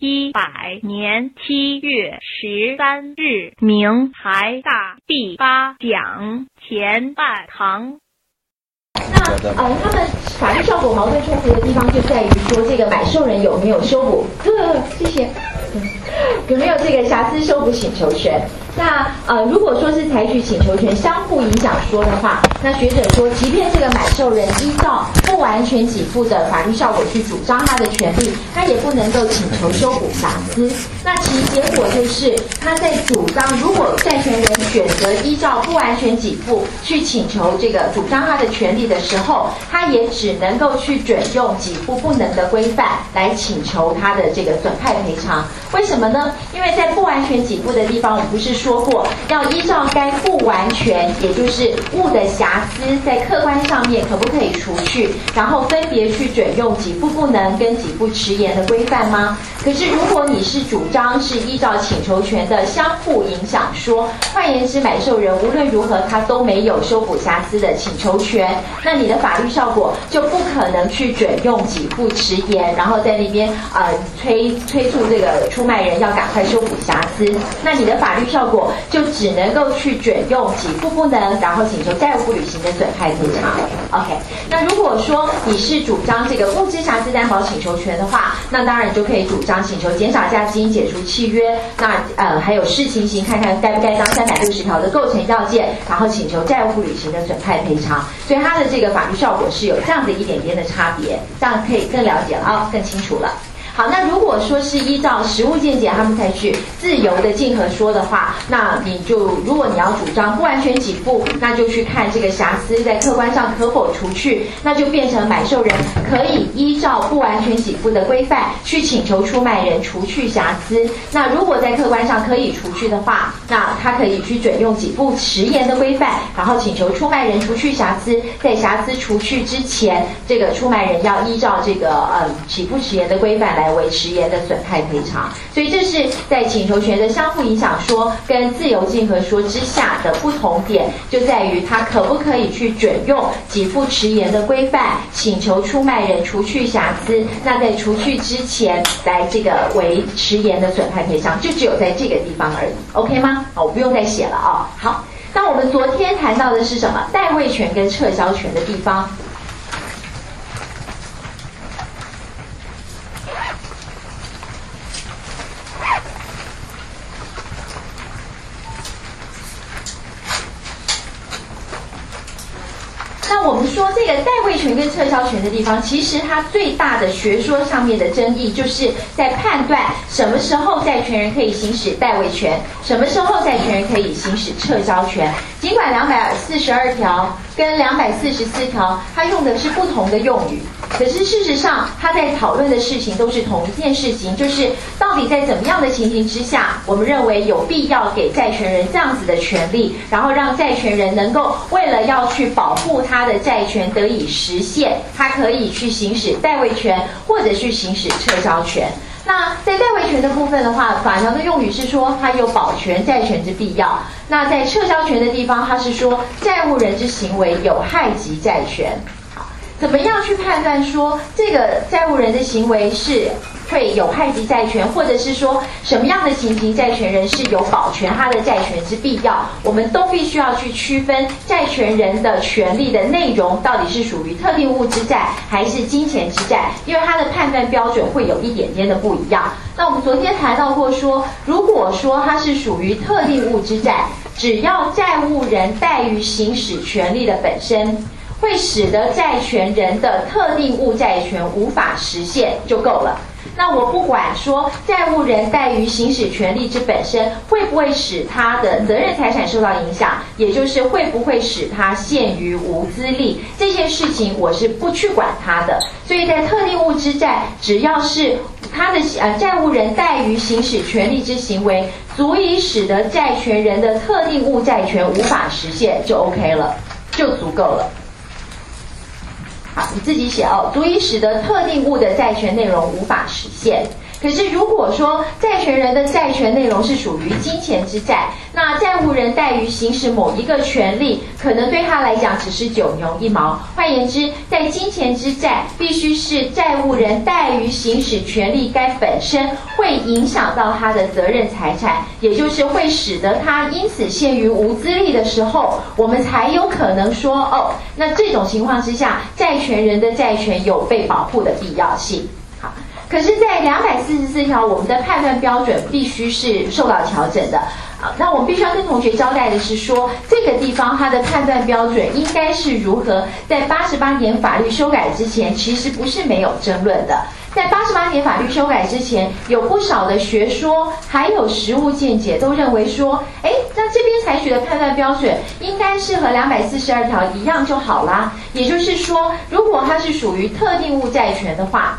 一百年七月十三日，明台大第八讲前半堂。那呃，他们法律效果矛盾冲突的地方就在于说，这个买受人有没有修补？呃，谢谢。有没有这个瑕疵修补请求权？那呃，如果说是采取请求权相互影响说的话，那学者说，即便这个买受人依照不完全给付的法律效果去主张他的权利，他也不能够请求修补瑕疵。那其结果就是，他在主张如果债权人选择依照不完全给付去请求这个主张他的权利的时候，他也只能够去准用给付不能的规范来请求他的这个损害赔偿。为什么呢？因为在不完全给付的地方，我们不是说说过要依照该不完全，也就是物的瑕疵，在客观上面可不可以除去，然后分别去准用给付不能跟给付迟延的规范吗？可是如果你是主张是依照请求权的相互影响说，换言之，买受人无论如何他都没有修补瑕疵的请求权，那你的法律效果就不可能去准用给付迟延，然后在那边呃催催促这个。出卖人要赶快修补瑕疵，那你的法律效果就只能够去准用给付不能，然后请求债务不履行的损害赔偿。OK，那如果说你是主张这个物质瑕疵担保请求权的话，那当然就可以主张请求减少价金、解除契约，那呃还有视情形看看该不该当三百六十条的构成要件，然后请求债务不履行的损害赔偿。所以它的这个法律效果是有这样的一点点的差别，这样可以更了解了啊，更清楚了。好，那如果说是依照实物见解，他们采取自由的竞合说的话，那你就如果你要主张不完全给付，那就去看这个瑕疵在客观上可否除去，那就变成买受人可以依照不完全给付的规范去请求出卖人除去瑕疵。那如果在客观上可以除去的话，那他可以去准用给付迟延的规范，然后请求出卖人除去瑕疵。在瑕疵除去之前，这个出卖人要依照这个呃给付迟延的规范来。为迟延的损害赔偿，所以这是在请求权的相互影响说跟自由竞合说之下的不同点，就在于它可不可以去准用给付迟延的规范，请求出卖人除去瑕疵，那在除去之前来这个为迟延的损害赔偿，就只有在这个地方而已，OK 吗？我不用再写了啊。好，那我们昨天谈到的是什么？代位权跟撤销权的地方。那我们说这个代位权跟撤销权的地方，其实它最大的学说上面的争议，就是在判断什么时候债权人可以行使代位权，什么时候债权人可以行使撤销权。尽管两百四十二条跟两百四十四条，它用的是不同的用语，可是事实上，它在讨论的事情都是同一件事情，就是到底在怎么样的情形之下，我们认为有必要给债权人这样子的权利，然后让债权人能够为了要去保护他的债权得以实现，他可以去行使代位权或者去行使撤销权。那在代位权的部分的话，法条的用语是说它有保全债权之必要。那在撤销权的地方，它是说债务人之行为有害及债权。好，怎么样去判断说这个债务人的行为是？退有害及债权，或者是说什么样的情形，债权人是有保全他的债权之必要，我们都必须要去区分债权人的权利的内容到底是属于特定物之债还是金钱之债，因为它的判断标准会有一点点的不一样。那我们昨天谈到过说，如果说它是属于特定物之债，只要债务人怠于行使权利的本身，会使得债权人的特定物债权无法实现，就够了。那我不管说债务人怠于行使权利之本身，会不会使他的责任财产受到影响，也就是会不会使他陷于无资力，这些事情我是不去管他的。所以在特定物之债，只要是他的呃债务人怠于行使权利之行为，足以使得债权人的特定物债权无法实现，就 OK 了，就足够了。你自己写哦，足以使得特定物的债权内容无法实现。可是如果说债权人的债权内容是属于金钱之债，那债务人怠于行使某一个权利，可能对他来讲只是九牛一毛。换言之，在金钱之债，必须是债务人怠于行使权利该本身会影响到他的责任财产，也就是会使得他因此陷于无资力的时候，我们才有可能说哦，那这种情况之下，债权人的债权有被保护的必要性。可是，在两百四十四条，我们的判断标准必须是受到调整的。啊，那我们必须要跟同学交代的是说，这个地方它的判断标准应该是如何？在八十八年法律修改之前，其实不是没有争论的。在八十八年法律修改之前，有不少的学说还有实务见解都认为说，哎，那这边采取的判断标准应该是和两百四十二条一样就好啦。也就是说，如果它是属于特定物债权的话。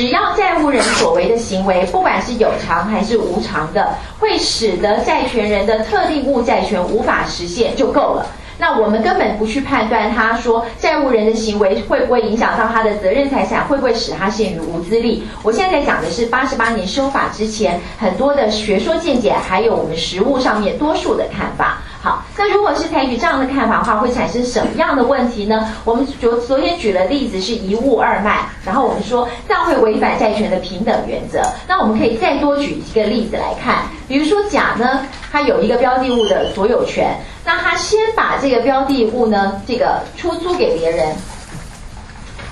只要债务人所为的行为，不管是有偿还是无偿的，会使得债权人的特定物债权无法实现就够了。那我们根本不去判断他说债务人的行为会不会影响到他的责任财产，会不会使他陷于无资力。我现在讲的是八十八年修法之前很多的学说见解，还有我们实务上面多数的看法。好，那如果是采取这样的看法的话，会产生什么样的问题呢？我们昨昨天举了例子是一物二卖，然后我们说这样会违反债权的平等原则。那我们可以再多举一个例子来看，比如说甲呢，他有一个标的物的所有权，那他先把这个标的物呢，这个出租给别人。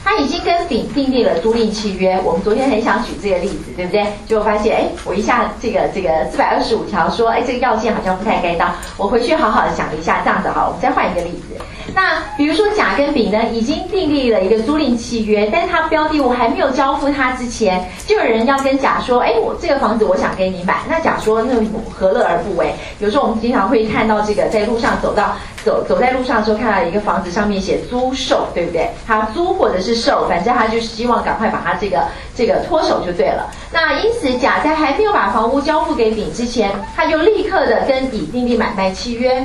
他已经跟丙订立了租赁契约。我们昨天很想举这个例子，对不对？结果发现，哎，我一下这个这个四百二十五条说，哎，这个要件好像不太该当。我回去好好的想一下，这样子好，我们再换一个例子。那比如说甲跟丙呢，已经订立了一个租赁契约，但是他标的物还没有交付他之前，就有人要跟甲说，哎，我这个房子我想给你买。那甲说，那何乐而不为？有时候我们经常会看到这个，在路上走到走走在路上的时候，看到一个房子上面写租售，对不对？他租或者是售，反正他就希望赶快把他这个这个脱手就对了。那因此，甲在还没有把房屋交付给丙之前，他就立刻的跟乙订立买卖契约。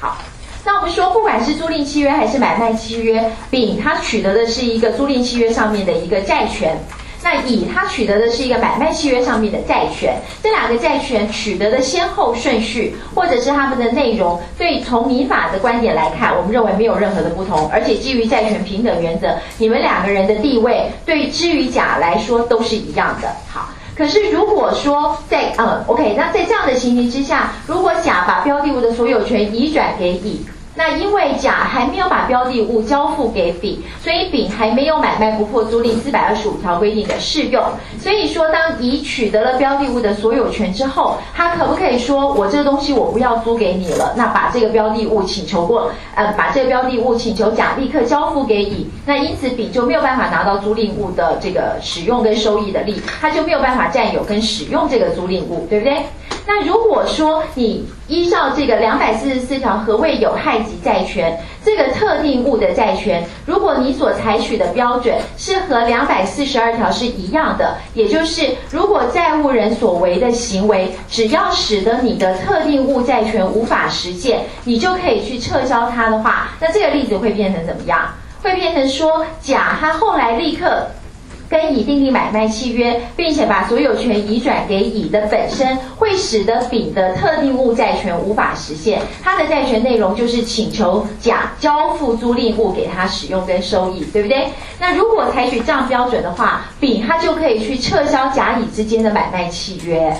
好。那我们说，不管是租赁契约还是买卖契约，丙他取得的是一个租赁契约上面的一个债权，那乙他取得的是一个买卖契约上面的债权。这两个债权取得的先后顺序，或者是他们的内容，对从民法的观点来看，我们认为没有任何的不同，而且基于债权平等原则，你们两个人的地位对之于甲来说都是一样的。好，可是如果说在呃，OK，那在这样的情形之下，如果甲把标的物的所有权移转给乙。那因为甲还没有把标的物交付给丙，所以丙还没有买卖不破租赁四百二十五条规定的适用。所以说，当乙取得了标的物的所有权之后，他可不可以说我这个东西我不要租给你了？那把这个标的物请求过，呃，把这个标的物请求甲立刻交付给乙。那因此丙就没有办法拿到租赁物的这个使用跟收益的利，他就没有办法占有跟使用这个租赁物，对不对？那如果说你依照这个两百四十四条何谓有害及债权这个特定物的债权，如果你所采取的标准是和两百四十二条是一样的，也就是如果债务人所为的行为只要使得你的特定物债权无法实现，你就可以去撤销它的话，那这个例子会变成怎么样？会变成说甲他后来立刻。跟乙订立买卖契约，并且把所有权移转给乙的本身，会使得丙的特定物债权无法实现。他的债权内容就是请求甲交付租赁物给他使用跟收益，对不对？那如果采取这样标准的话，丙他就可以去撤销甲乙之间的买卖契约，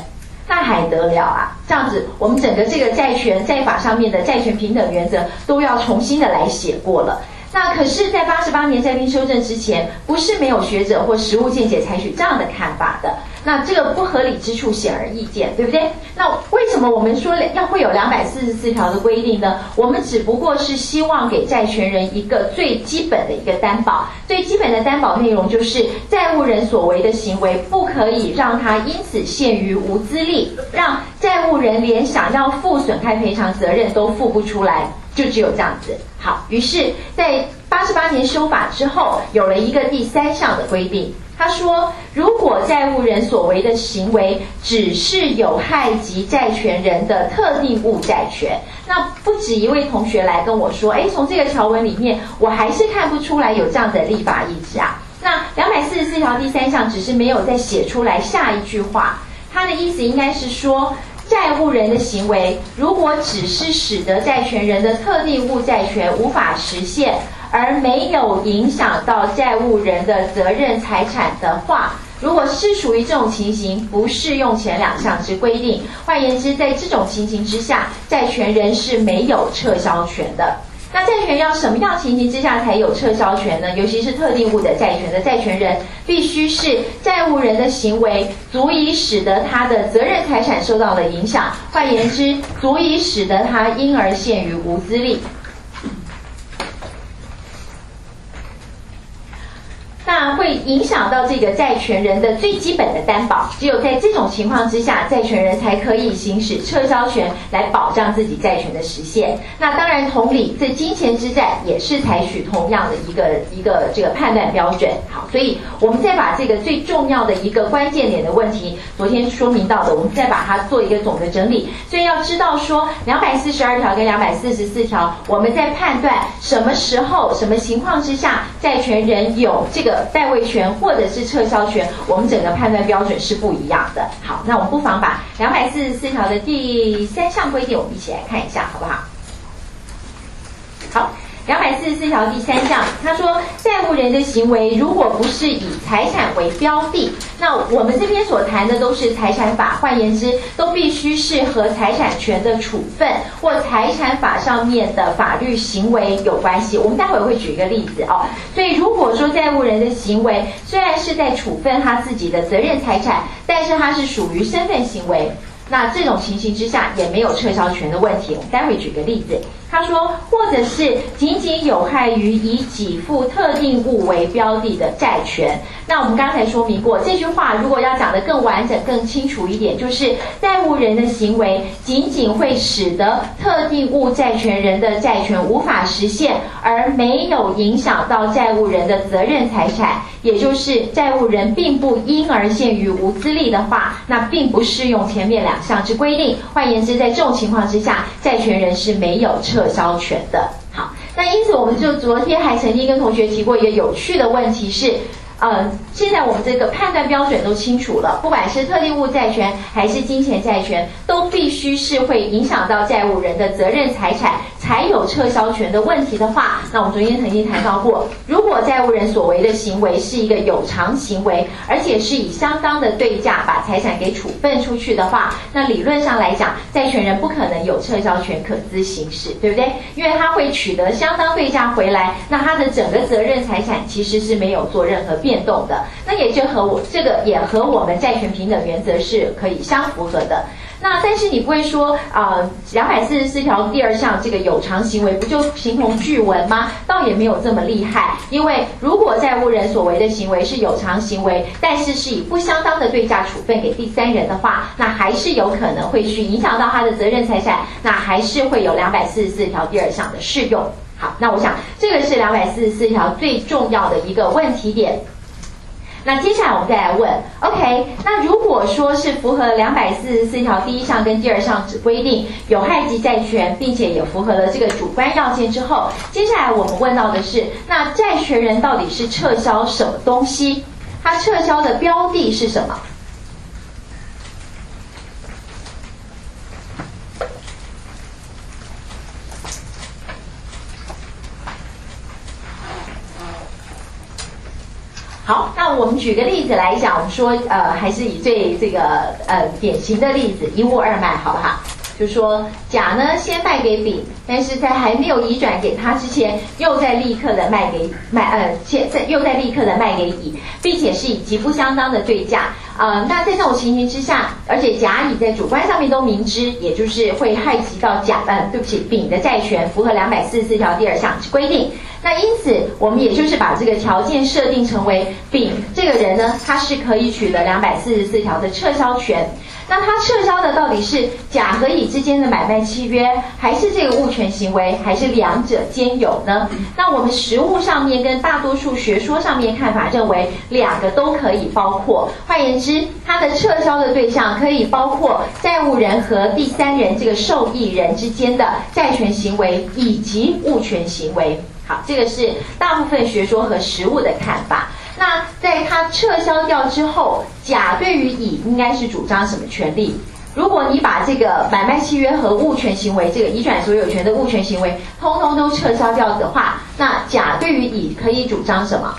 那还得了啊？这样子，我们整个这个债权债法上面的债权平等原则都要重新的来写过了。那可是，在八十八年在兵修正之前，不是没有学者或实务见解采取这样的看法的。那这个不合理之处显而易见，对不对？那为什么我们说要会有两百四十四条的规定呢？我们只不过是希望给债权人一个最基本的一个担保，最基本的担保内容就是债务人所为的行为不可以让他因此陷于无资力，让债务人连想要负损害赔偿责任都付不出来。就只有这样子。好，于是，在八十八年修法之后，有了一个第三项的规定。他说，如果债务人所为的行为只是有害及债权人的特定物债权，那不止一位同学来跟我说，哎，从这个条文里面，我还是看不出来有这样的立法意志啊。那两百四十四条第三项只是没有再写出来下一句话，它的意思应该是说，债务人的行为如果只是使得债权人的特定物债权无法实现，而没有影响到债务人的责任财产的话。如果是属于这种情形，不适用前两项之规定。换言之，在这种情形之下，债权人是没有撤销权的。那债权要什么样情形之下才有撤销权呢？尤其是特定物的债权的债权人，必须是债务人的行为足以使得他的责任财产受到了影响。换言之，足以使得他因而陷于无资力。那会影响到这个债权人的最基本的担保，只有在这种情况之下，债权人才可以行使撤销权来保障自己债权的实现。那当然，同理，这金钱之债也是采取同样的一个一个这个判断标准。好，所以我们再把这个最重要的一个关键点的问题，昨天说明到的，我们再把它做一个总的整理。所以要知道说，两百四十二条跟两百四十四条，我们在判断什么时候、什么情况之下，债权人有这个。代位权或者是撤销权，我们整个判断标准是不一样的。好，那我们不妨把两百四十四条的第三项规定，我们一起来看一下，好不好？好。两百四十四条第三项，他说，债务人的行为如果不是以财产为标的，那我们这边所谈的都是财产法，换言之，都必须是和财产权的处分或财产法上面的法律行为有关系。我们待会会举一个例子哦。所以，如果说债务人的行为虽然是在处分他自己的责任财产，但是他是属于身份行为，那这种情形之下也没有撤销权的问题。我们待会举个例子。他说，或者是仅仅有害于以给付特定物为标的的债权。那我们刚才说明过，这句话如果要讲得更完整、更清楚一点，就是债务人的行为仅仅会使得特定物债权人的债权无法实现，而没有影响到债务人的责任财产，也就是债务人并不因而陷于无资力的话，那并不适用前面两项之规定。换言之，在这种情况之下，债权人是没有撤。撤销权的，好，那因此我们就昨天还曾经跟同学提过一个有趣的问题是。呃，现在我们这个判断标准都清楚了，不管是特定物债权还是金钱债权，都必须是会影响到债务人的责任财产才有撤销权的问题的话，那我们昨天曾经谈到过，如果债务人所为的行为是一个有偿行为，而且是以相当的对价把财产给处分出去的话，那理论上来讲，债权人不可能有撤销权可资行使，对不对？因为他会取得相当对价回来，那他的整个责任财产其实是没有做任何变。变动的，那也就和我这个也和我们债权平等原则是可以相符合的。那但是你不会说啊，两百四十四条第二项这个有偿行为不就形同具文吗？倒也没有这么厉害。因为如果债务人所为的行为是有偿行为，但是是以不相当的对价处分给第三人的话，那还是有可能会去影响到他的责任财产，那还是会有两百四十四条第二项的适用。好，那我想这个是两百四十四条最重要的一个问题点。那接下来我们再来问，OK？那如果说是符合两百四十四条第一项跟第二项只规定有害及债权，并且也符合了这个主观要件之后，接下来我们问到的是，那债权人到底是撤销什么东西？他撤销的标的是什么？好，那我们举个例子来讲，我们说，呃，还是以最这个呃典型的例子，一物二卖，好不好？就说甲呢先卖给丙，但是在还没有移转给他之前，又在立刻的卖给卖呃，现在又在立刻的卖给乙，并且是以极不相当的对价。呃，那在这种情形之下，而且甲乙在主观上面都明知，也就是会害及到甲，呃，对不起，丙的债权，符合两百四十四条第二项规定。那因此，我们也就是把这个条件设定成为丙这个人呢，他是可以取得两百四十四条的撤销权。那他撤销的到底是甲和乙之间的买卖契约，还是这个物权行为，还是两者兼有呢？那我们实物上面跟大多数学说上面看法认为，两个都可以包括。换言之，它的撤销的对象可以包括债务人和第三人这个受益人之间的债权行为以及物权行为。好，这个是大部分学说和实物的看法。那在他撤销掉之后，甲对于乙应该是主张什么权利？如果你把这个买卖契约和物权行为，这个移转所有权的物权行为，通通都撤销掉的话，那甲对于乙可以主张什么？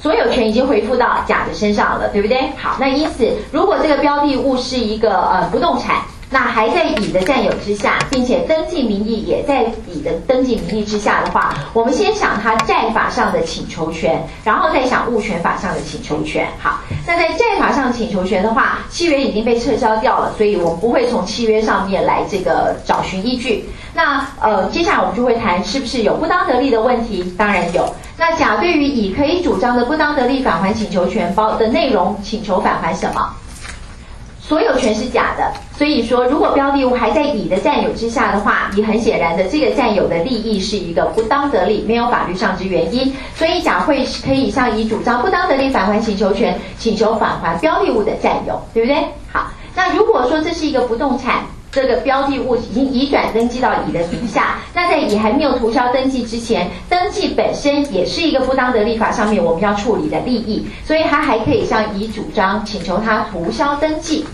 所有权已经回复到甲的身上了，对不对？好，那因此，如果这个标的物是一个呃不动产。那还在乙的占有之下，并且登记名义也在乙的登记名义之下的话，我们先想他债法上的请求权，然后再想物权法上的请求权。好，那在债法上请求权的话，契约已经被撤销掉了，所以我们不会从契约上面来这个找寻依据。那呃，接下来我们就会谈是不是有不当得利的问题，当然有。那甲对于乙可以主张的不当得利返还请求权包的内容，请求返还什么？所有权是假的，所以说如果标的物还在乙的占有之下的话，乙很显然的这个占有的利益是一个不当得利，没有法律上之原因，所以甲会可以向乙主张不当得利返还请求权，请求返还标的物的占有，对不对？好，那如果说这是一个不动产。这个标的物已经移转登记到乙的名下，那在乙还没有涂销登记之前，登记本身也是一个不当得利法上面我们要处理的利益，所以他还可以向乙主张请求他涂销登记，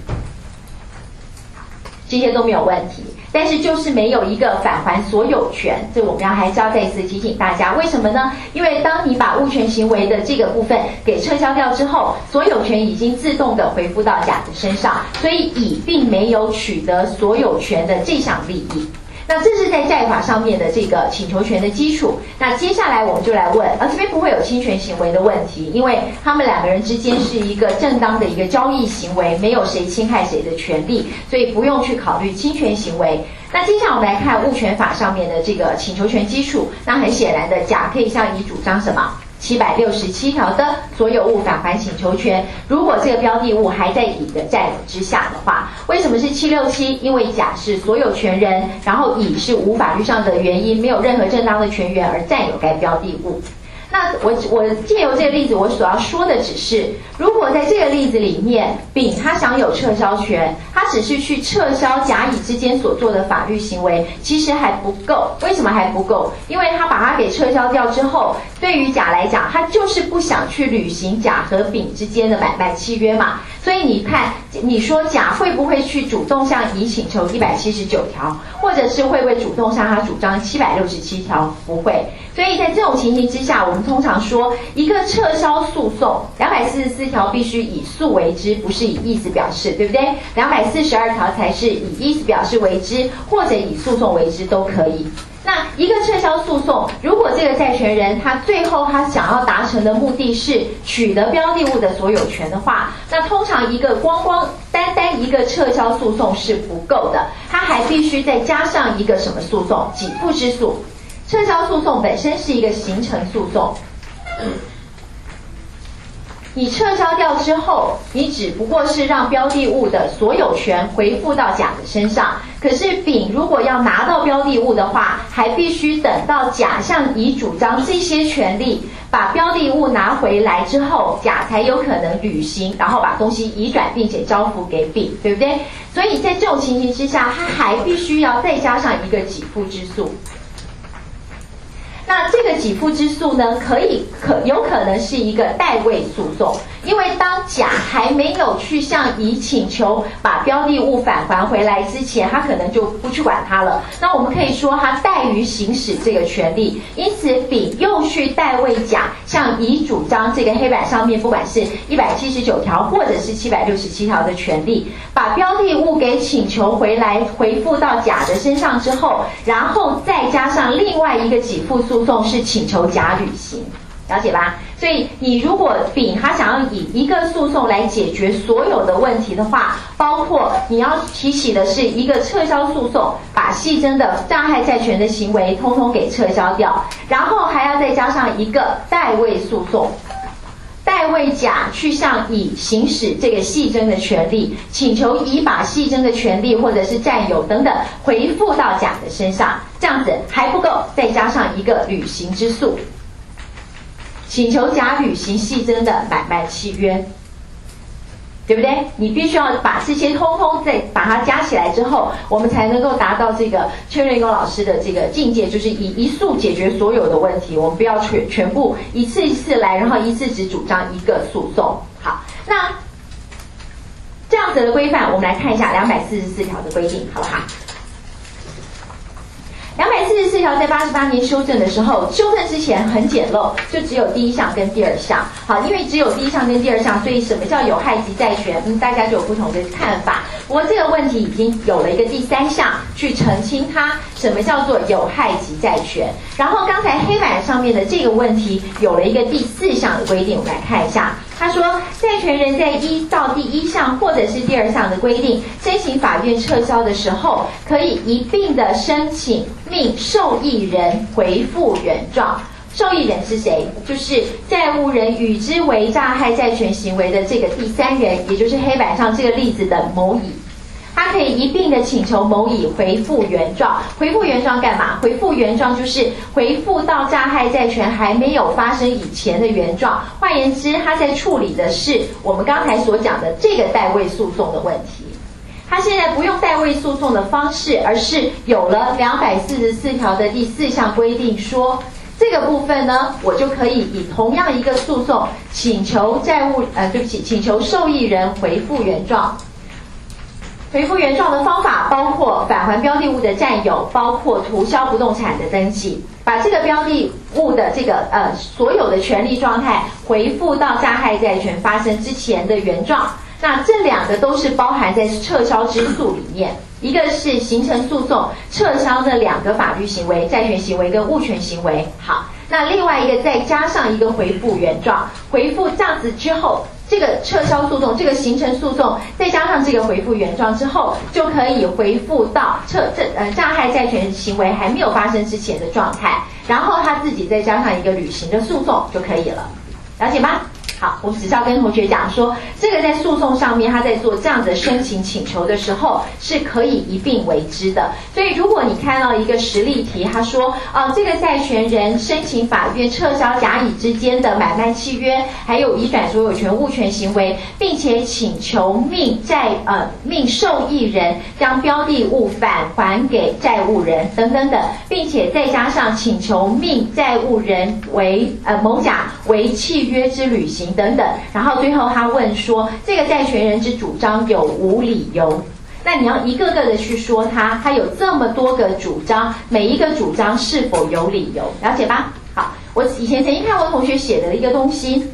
这些都没有问题。但是就是没有一个返还所有权，这我们要还是要再一次提醒大家，为什么呢？因为当你把物权行为的这个部分给撤销掉之后，所有权已经自动的回复到甲的身上，所以乙并没有取得所有权的这项利益。那这是在债法上面的这个请求权的基础。那接下来我们就来问，啊这边不会有侵权行为的问题，因为他们两个人之间是一个正当的一个交易行为，没有谁侵害谁的权利，所以不用去考虑侵权行为。那接下来我们来看物权法上面的这个请求权基础。那很显然的，甲可以向乙主张什么？七百六十七条的所有物返还请求权，如果这个标的物还在乙的占有之下的话，为什么是七六七？因为甲是所有权人，然后乙是无法律上的原因，没有任何正当的权源而占有该标的物。那我我借由这个例子，我所要说的只是，如果在这个例子里面，丙他享有撤销权，他只是去撤销甲乙之间所做的法律行为，其实还不够。为什么还不够？因为他把它给撤销掉之后，对于甲来讲，他就是不想去履行甲和丙之间的买卖契约嘛。所以你看，你说甲会不会去主动向乙请求一百七十九条，或者是会不会主动向他主张七百六十七条？不会。所以在这种情形之下，我们通常说一个撤销诉讼，两百四十四条必须以诉为之，不是以意思表示，对不对？两百四十二条才是以意思表示为之，或者以诉讼为之都可以。那一个撤销诉讼，如果这个债权人他最后他想要达成的目的是取得标的物的所有权的话，那通常一个光光单单一个撤销诉讼是不够的，他还必须再加上一个什么诉讼？给付之诉。撤销诉讼本身是一个形成诉讼。你撤销掉之后，你只不过是让标的物的所有权回复到甲的身上。可是丙如果要拿到标的物的话，还必须等到甲向乙主张这些权利，把标的物拿回来之后，甲才有可能履行，然后把东西移转并且交付给丙，对不对？所以在这种情形之下，他还必须要再加上一个给付之诉。那这个给付之诉呢，可以可有可能是一个代位诉讼，因为当甲还没有去向乙请求把标的物返还回来之前，他可能就不去管它了。那我们可以说他怠于行使这个权利，因此丙又去代位甲向乙主张这个黑板上面不管是一百七十九条或者是七百六十七条的权利，把标的物给请求回来回复到甲的身上之后，然后再加上另外一个给付诉。诉讼是请求甲履行，了解吧？所以你如果丙他想要以一个诉讼来解决所有的问题的话，包括你要提起的是一个撤销诉讼，把系争的障害债权的行为通通给撤销掉，然后还要再加上一个代位诉讼，代位甲去向乙行使这个系争的权利，请求乙把系争的权利或者是占有等等回复到甲的身上。这样子还不够，再加上一个履行之诉，请求甲履行系争的买卖契约。对不对？你必须要把这些通通再把它加起来之后，我们才能够达到这个崔瑞公老师的这个境界，就是以一诉解决所有的问题。我们不要全全部一次一次来，然后一次只主张一个诉讼。好，那这样子的规范，我们来看一下两百四十四条的规定，好不好？两百四十四条在八十八年修正的时候，修正之前很简陋，就只有第一项跟第二项。好，因为只有第一项跟第二项，所以什么叫有害及债权？嗯，大家就有不同的看法。不过这个问题已经有了一个第三项去澄清它，什么叫做有害及债权？然后刚才黑板上面的这个问题有了一个第四项的规定，我们来看一下。他说，债权人在一到第一项或者是第二项的规定申请法院撤销的时候，可以一并的申请命受益人回复原状。受益人是谁？就是债务人与之为诈害债权行为的这个第三人，也就是黑板上这个例子的某乙。他可以一并的请求某乙回复原状，回复原状干嘛？回复原状就是回复到诈害债权还没有发生以前的原状。换言之，他在处理的是我们刚才所讲的这个代位诉讼的问题。他现在不用代位诉讼的方式，而是有了两百四十四条的第四项规定，说这个部分呢，我就可以以同样一个诉讼请求债务呃，对不起，请求受益人回复原状。回复原状的方法包括返还标的物的占有，包括涂销不动产的登记，把这个标的物的这个呃所有的权利状态回复到加害债权发生之前的原状。那这两个都是包含在撤销之诉里面，一个是形成诉讼撤销的两个法律行为，债权行为跟物权行为。好，那另外一个再加上一个回复原状，回复这样子之后。这个撤销诉讼，这个形成诉讼，再加上这个回复原状之后，就可以回复到撤这呃诈害债权行为还没有发生之前的状态，然后他自己再加上一个履行的诉讼就可以了，了解吗？好，我只是要跟同学讲说，这个在诉讼上面，他在做这样的申请请求的时候，是可以一并为之的。所以，如果你看到一个实例题，他说，啊，这个债权人申请法院撤销甲乙之间的买卖契约，还有移转所有权物权行为，并且请求命债呃命受益人将标的物返还给债务人等等等，并且再加上请求命债务人为呃某甲为契约之履行。等等，然后最后他问说：“这个债权人之主张有无理由？”那你要一个个的去说他，他有这么多个主张，每一个主张是否有理由？了解吧？好，我以前曾经看过同学写的一个东西，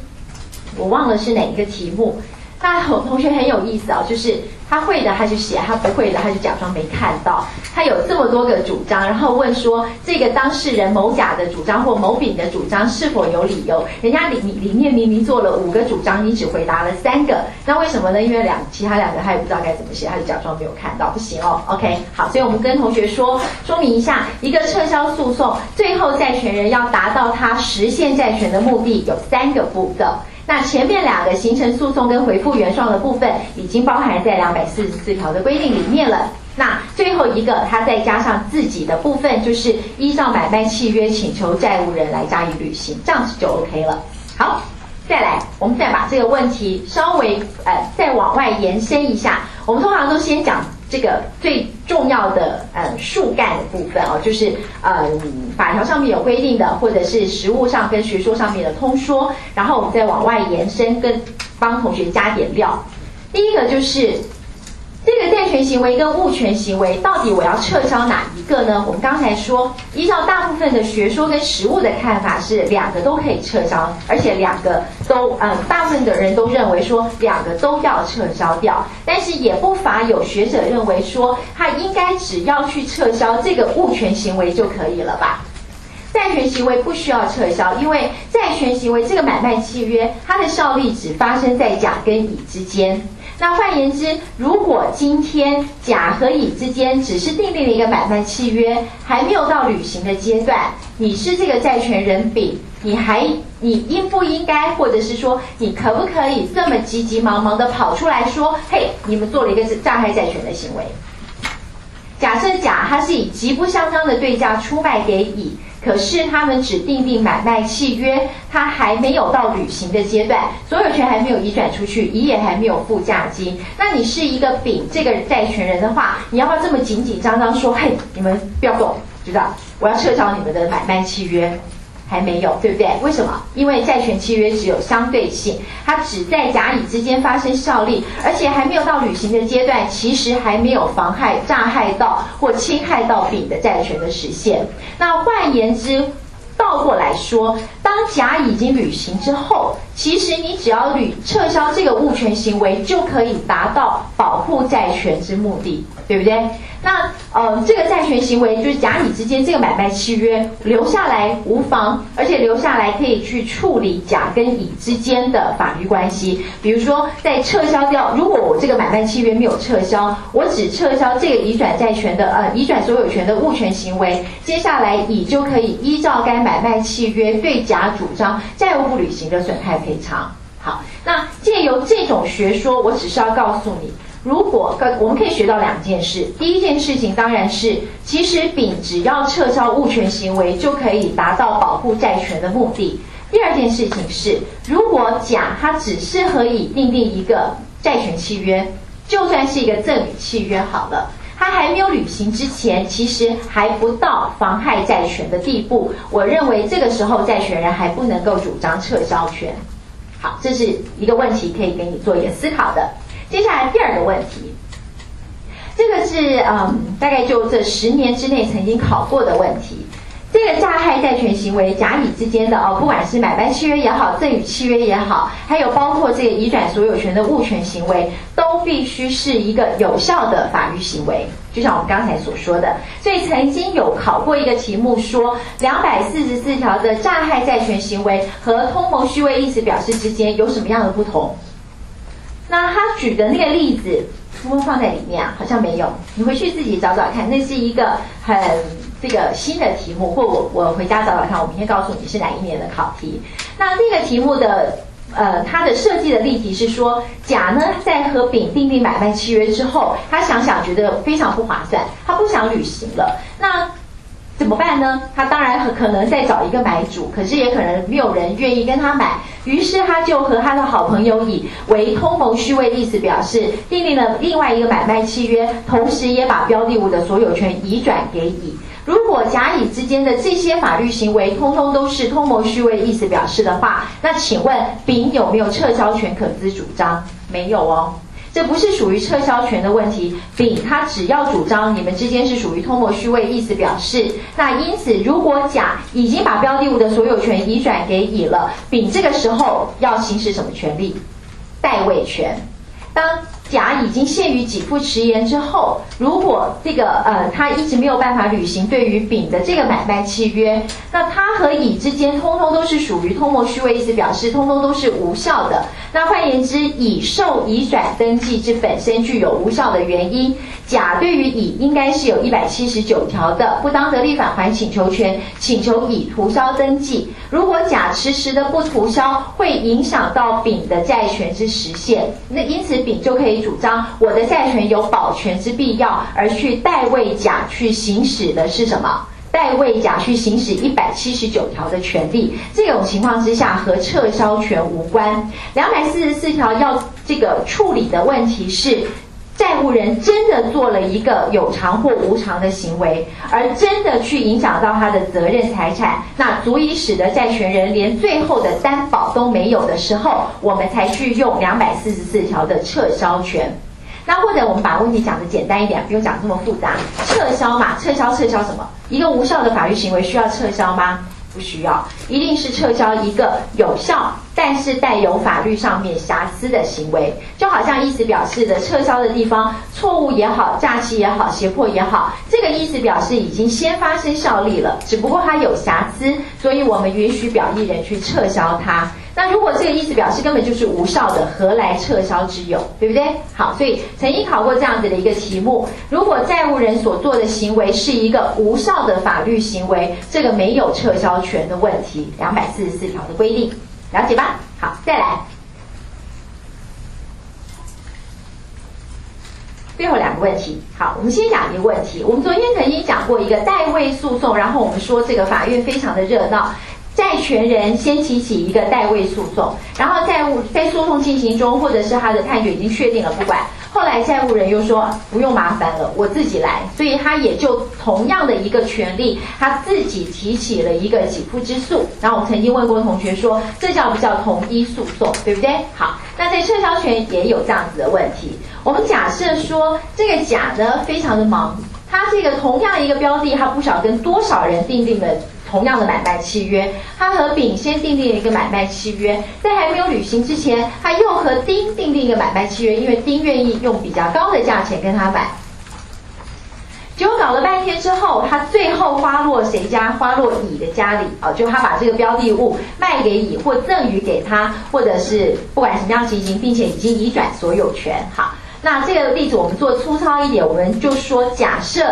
我忘了是哪一个题目。那我同学很有意思啊，就是。他会的他就写，他不会的他就假装没看到。他有这么多个主张，然后问说这个当事人某甲的主张或某丙的主张是否有理由？人家里里里面明明做了五个主张，你只回答了三个，那为什么呢？因为两其他两个他也不知道该怎么写，他就假装没有看到，不行哦。OK，好，所以我们跟同学说说明一下，一个撤销诉讼，最后债权人要达到他实现债权的目的，有三个步骤。那前面两个形成诉讼跟回复原状的部分，已经包含在两百四十四条的规定里面了。那最后一个，他再加上自己的部分，就是依照买卖契约请求债务人来加以履行，这样子就 OK 了。好，再来，我们再把这个问题稍微呃再往外延伸一下。我们通常都先讲。这个最重要的呃树干的部分哦，就是呃法条上面有规定的，或者是实物上跟学说上面的通说，然后我们再往外延伸，跟帮同学加点料。第一个就是。这个债权行为跟物权行为，到底我要撤销哪一个呢？我们刚才说，依照大部分的学说跟实务的看法是两个都可以撤销，而且两个都，嗯，大部分的人都认为说两个都要撤销掉。但是也不乏有学者认为说，他应该只要去撤销这个物权行为就可以了吧？债权行为不需要撤销，因为债权行为这个买卖契约，它的效力只发生在甲跟乙之间。那换言之，如果今天甲和乙之间只是订立了一个买卖契约，还没有到履行的阶段，你是这个债权人丙，你还你应不应该，或者是说你可不可以这么急急忙忙的跑出来说，嘿，你们做了一个是诈害债权的行为？假设甲他是以极不相当的对价出卖给乙。可是他们只订定买卖契约，他还没有到履行的阶段，所有权还没有移转出去，乙也还没有付价金。那你是一个丙这个债权人的话，你要不要这么紧紧张张说，嘿，你们不要动，知道？我要撤销你们的买卖契约。还没有，对不对？为什么？因为债权契约只有相对性，它只在甲乙之间发生效力，而且还没有到履行的阶段，其实还没有妨害、诈害到或侵害到丙的债权的实现。那换言之，倒过来说，当甲已经履行之后，其实你只要履撤销这个物权行为，就可以达到保护债权之目的，对不对？那呃，这个债权行为就是甲乙之间这个买卖契约留下来无妨，而且留下来可以去处理甲跟乙之间的法律关系。比如说，在撤销掉，如果我这个买卖契约没有撤销，我只撤销这个移转债权的呃移转所有权的物权行为，接下来乙就可以依照该买卖契约对甲主张债务不履行的损害赔偿。好，那借由这种学说，我只是要告诉你。如果我们可以学到两件事，第一件事情当然是，其实丙只要撤销物权行为就可以达到保护债权的目的。第二件事情是，如果甲他只是可以订定一个债权契约，就算是一个赠与契约好了，他还没有履行之前，其实还不到妨害债权的地步。我认为这个时候债权人还不能够主张撤销权。好，这是一个问题，可以给你做一个思考的。接下来第二个问题，这个是嗯，大概就这十年之内曾经考过的问题。这个诈害债权行为，甲乙之间的哦，不管是买卖契约也好，赠与契约也好，还有包括这个移转所有权的物权行为，都必须是一个有效的法律行为。就像我们刚才所说的，所以曾经有考过一个题目说，两百四十四条的诈害债权行为和通谋虚伪意思表示之间有什么样的不同？那他举的那个例子，有没有放在里面啊？好像没有，你回去自己找找看。那是一个很这个新的题目，或我我回家找找看，我明天告诉你是哪一年的考题。那这个题目的呃，它的设计的例题是说，甲呢在和丙订立买卖契约之后，他想想觉得非常不划算，他不想履行了。那怎么办呢？他当然很可能再找一个买主，可是也可能没有人愿意跟他买。于是他就和他的好朋友乙为通谋虚伪意思表示订立了另外一个买卖契约，同时也把标的物的所有权移转给乙。如果甲乙之间的这些法律行为通通都是通谋虚伪意思表示的话，那请问丙有没有撤销权可资主张？没有哦。这不是属于撤销权的问题，丙他只要主张你们之间是属于通谋虚伪意思表示，那因此如果甲已经把标的物的所有权移转给乙了，丙这个时候要行使什么权利？代位权。当甲已经陷于给付迟延之后，如果这个呃他一直没有办法履行对于丙的这个买卖契约，那他和乙之间通通都是属于通谋虚伪意思表示，通通都是无效的。那换言之，乙受乙转登记之本身具有无效的原因，甲对于乙应该是有一百七十九条的不当得利返还请求权，请求乙涂销登记。如果甲迟迟的不涂销，会影响到丙的债权之实现，那因此丙就可以。主张我的债权有保全之必要，而去代位甲去行使的是什么？代位甲去行使一百七十九条的权利，这种情况之下和撤销权无关。两百四十四条要这个处理的问题是。债务人真的做了一个有偿或无偿的行为，而真的去影响到他的责任财产，那足以使得债权人连最后的担保都没有的时候，我们才去用两百四十四条的撤销权。那或者我们把问题讲的简单一点，不用讲这么复杂，撤销嘛，撤销撤销什么？一个无效的法律行为需要撤销吗？不需要，一定是撤销一个有效但是带有法律上面瑕疵的行为，就好像意思表示的撤销的地方，错误也好，诈欺也好，胁迫也好，这个意思表示已经先发生效力了，只不过它有瑕疵，所以我们允许表意人去撤销它。那如果这个意思表示根本就是无效的，何来撤销之有？对不对？好，所以曾经考过这样子的一个题目：如果债务人所做的行为是一个无效的法律行为，这个没有撤销权的问题。两百四十四条的规定，了解吧？好，再来。最后两个问题，好，我们先讲一个问题。我们昨天曾经讲过一个代位诉讼，然后我们说这个法院非常的热闹。债权人先提起一个代位诉讼，然后债务在诉讼进行中，或者是他的判决已经确定了，不管。后来债务人又说不用麻烦了，我自己来，所以他也就同样的一个权利，他自己提起了一个给付之诉。然后我曾经问过同学说，这叫不叫同一诉讼，对不对？好，那在撤销权也有这样子的问题。我们假设说这个甲呢非常的忙，他这个同样一个标的，他不晓跟多少人订定了。同样的买卖契约，他和丙先订立一个买卖契约，在还没有履行之前，他又和丁订立一个买卖契约，因为丁愿意用比较高的价钱跟他买。结果搞了半天之后，他最后花落谁家？花落乙的家里啊，就他把这个标的物卖给乙，或赠与给他，或者是不管什么样情形，并且已经移转所有权。好，那这个例子我们做粗糙一点，我们就说假设。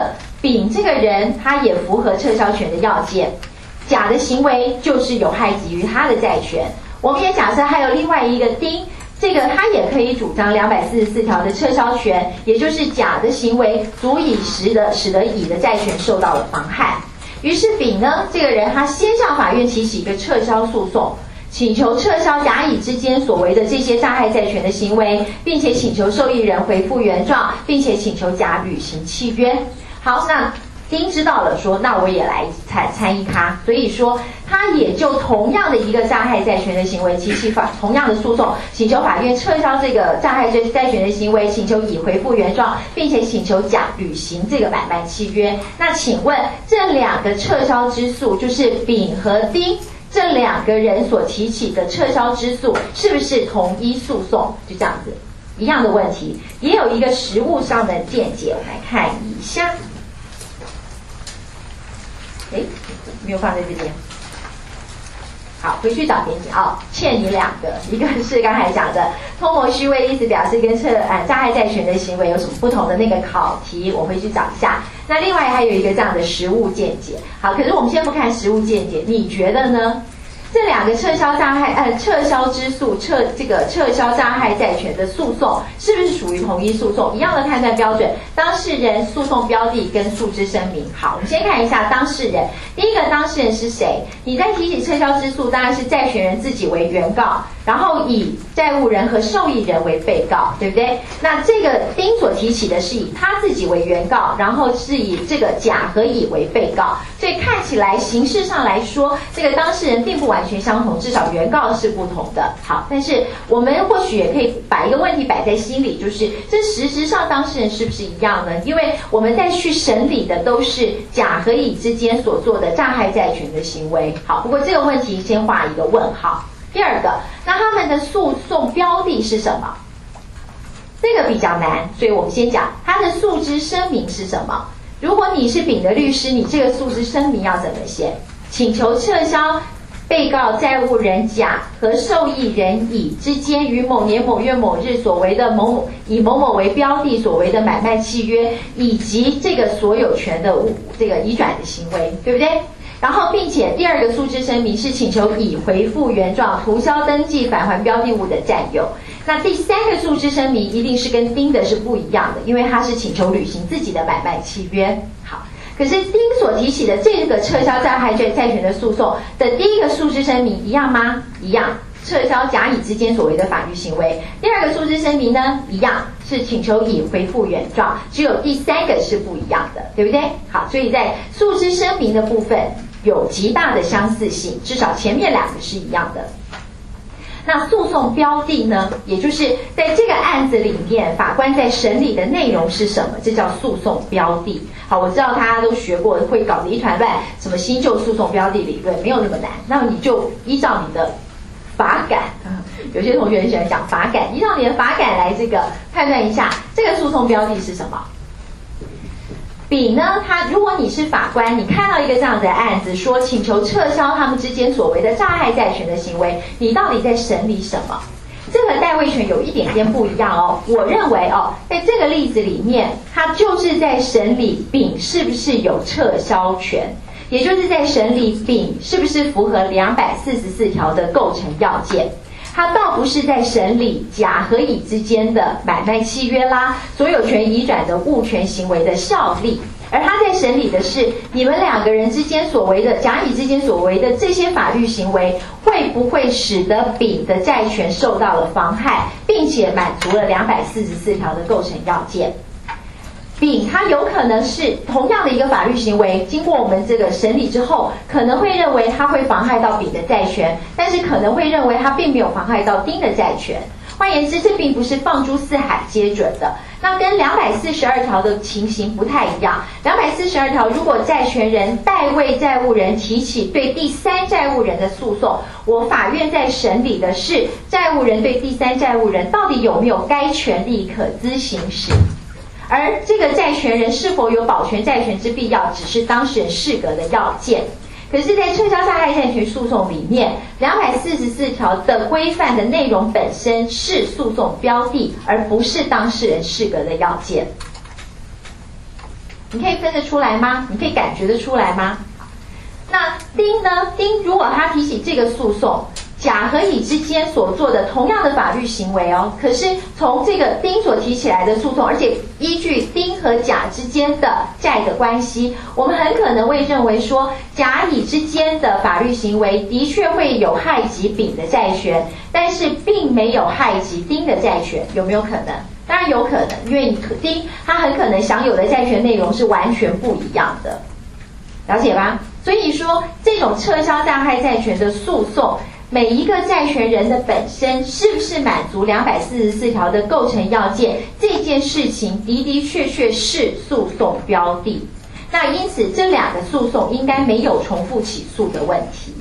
丙这个人，他也符合撤销权的要件。甲的行为就是有害给予他的债权。我们也假设还有另外一个丁，这个他也可以主张两百四十四条的撤销权，也就是甲的行为足以使得使得乙的债权受到了妨害。于是丙呢，这个人他先向法院提起一个撤销诉讼，请求撤销甲乙之间所谓的这些诈害债权的行为，并且请求受益人回复原状，并且请求甲履行契约。好，那丁知道了，说那我也来参参与他，所以说他也就同样的一个诈害债权的行为提起法同样的诉讼，请求法院撤销这个诈害债债权的行为，请求乙回复原状，并且请求甲履行这个买卖契约。那请问这两个撤销之诉，就是丙和丁这两个人所提起的撤销之诉，是不是同一诉讼？就这样子，一样的问题，也有一个实物上的见解，我们来看一下。哎，没有放在这边。好，回去找点点哦，欠你两个，一个是刚才讲的通谋虚伪，意思表示跟涉呃诈害债权的行为有什么不同的那个考题，我回去找一下。那另外还有一个这样的实物见解。好，可是我们先不看实物见解，你觉得呢？这两个撤销诈害呃撤销之诉撤这个撤销诈害债权的诉讼是不是属于同一诉讼？一样的判断标准，当事人、诉讼标的跟诉之声明。好，我们先看一下当事人。第一个当事人是谁？你在提起撤销之诉，当然是债权人自己为原告。然后以债务人和受益人为被告，对不对？那这个丁所提起的是以他自己为原告，然后是以这个甲和乙为被告，所以看起来形式上来说，这个当事人并不完完全相同，至少原告是不同的。好，但是我们或许也可以把一个问题摆在心里，就是这实质上当事人是不是一样呢？因为我们在去审理的都是甲和乙之间所做的诈害债权的行为。好，不过这个问题先画一个问号。第二个，那他们的诉讼标的是什么？这个比较难，所以我们先讲他的诉之声明是什么。如果你是丙的律师，你这个诉之声明要怎么写？请求撤销被告债务人甲和受益人乙之间于某年某月某日所为的某某以某某为标的所为的买卖契约，以及这个所有权的物这个移转的行为，对不对？然后，并且第二个诉之声明是请求乙回复原状、涂销登记、返还标的物的占有。那第三个诉之声明一定是跟丁的是不一样的，因为他是请求履行自己的买卖契约。可是丁所提起的这个撤销债害债债权的诉讼的第一个诉之声明一样吗？一样，撤销甲乙之间所谓的法律行为。第二个诉之声明呢，一样是请求乙回复原状，只有第三个是不一样的，对不对？好，所以在诉之声明的部分。有极大的相似性，至少前面两个是一样的。那诉讼标的呢？也就是在这个案子里面，法官在审理的内容是什么？这叫诉讼标的。好，我知道大家都学过，会搞得一团乱。什么新旧诉讼标的理论没有那么难。那么你就依照你的法感，有些同学很喜欢讲法感，依照你的法感来这个判断一下，这个诉讼标的是什么？丙呢？他如果你是法官，你看到一个这样的案子，说请求撤销他们之间所谓的诈害债权的行为，你到底在审理什么？这个代位权有一点点不一样哦。我认为哦，在这个例子里面，他就是在审理丙是不是有撤销权，也就是在审理丙是不是符合两百四十四条的构成要件。它倒不是在审理甲和乙之间的买卖契约啦，所有权移转的物权行为的效力，而他在审理的是你们两个人之间所为的甲乙之间所为的这些法律行为，会不会使得丙的债权受到了妨害，并且满足了两百四十四条的构成要件。丙他有可能是同样的一个法律行为，经过我们这个审理之后，可能会认为它会妨害到丙的债权，但是可能会认为它并没有妨害到丁的债权。换言之，这并不是放诸四海皆准的。那跟两百四十二条的情形不太一样。两百四十二条，如果债权人代为债务人提起对第三债务人的诉讼，我法院在审理的是债务人对第三债务人到底有没有该权利可资行使。而这个债权人是否有保全债权之必要，只是当事人适格的要件。可是，在撤销杀害债权诉讼里面，两百四十四条的规范的内容本身是诉讼标的，而不是当事人适格的要件。你可以分得出来吗？你可以感觉得出来吗？那丁呢？丁如果他提起这个诉讼。甲和乙之间所做的同样的法律行为哦，可是从这个丁所提起来的诉讼，而且依据丁和甲之间的债的关系，我们很可能会认为说，甲乙之间的法律行为的确会有害及丙的债权，但是并没有害及丁的债权，有没有可能？当然有可能，因为你丁他很可能享有的债权内容是完全不一样的，了解吧？所以说，这种撤销诈害债权的诉讼。每一个债权人的本身是不是满足两百四十四条的构成要件，这件事情的的确确是诉讼标的。那因此，这两个诉讼应该没有重复起诉的问题。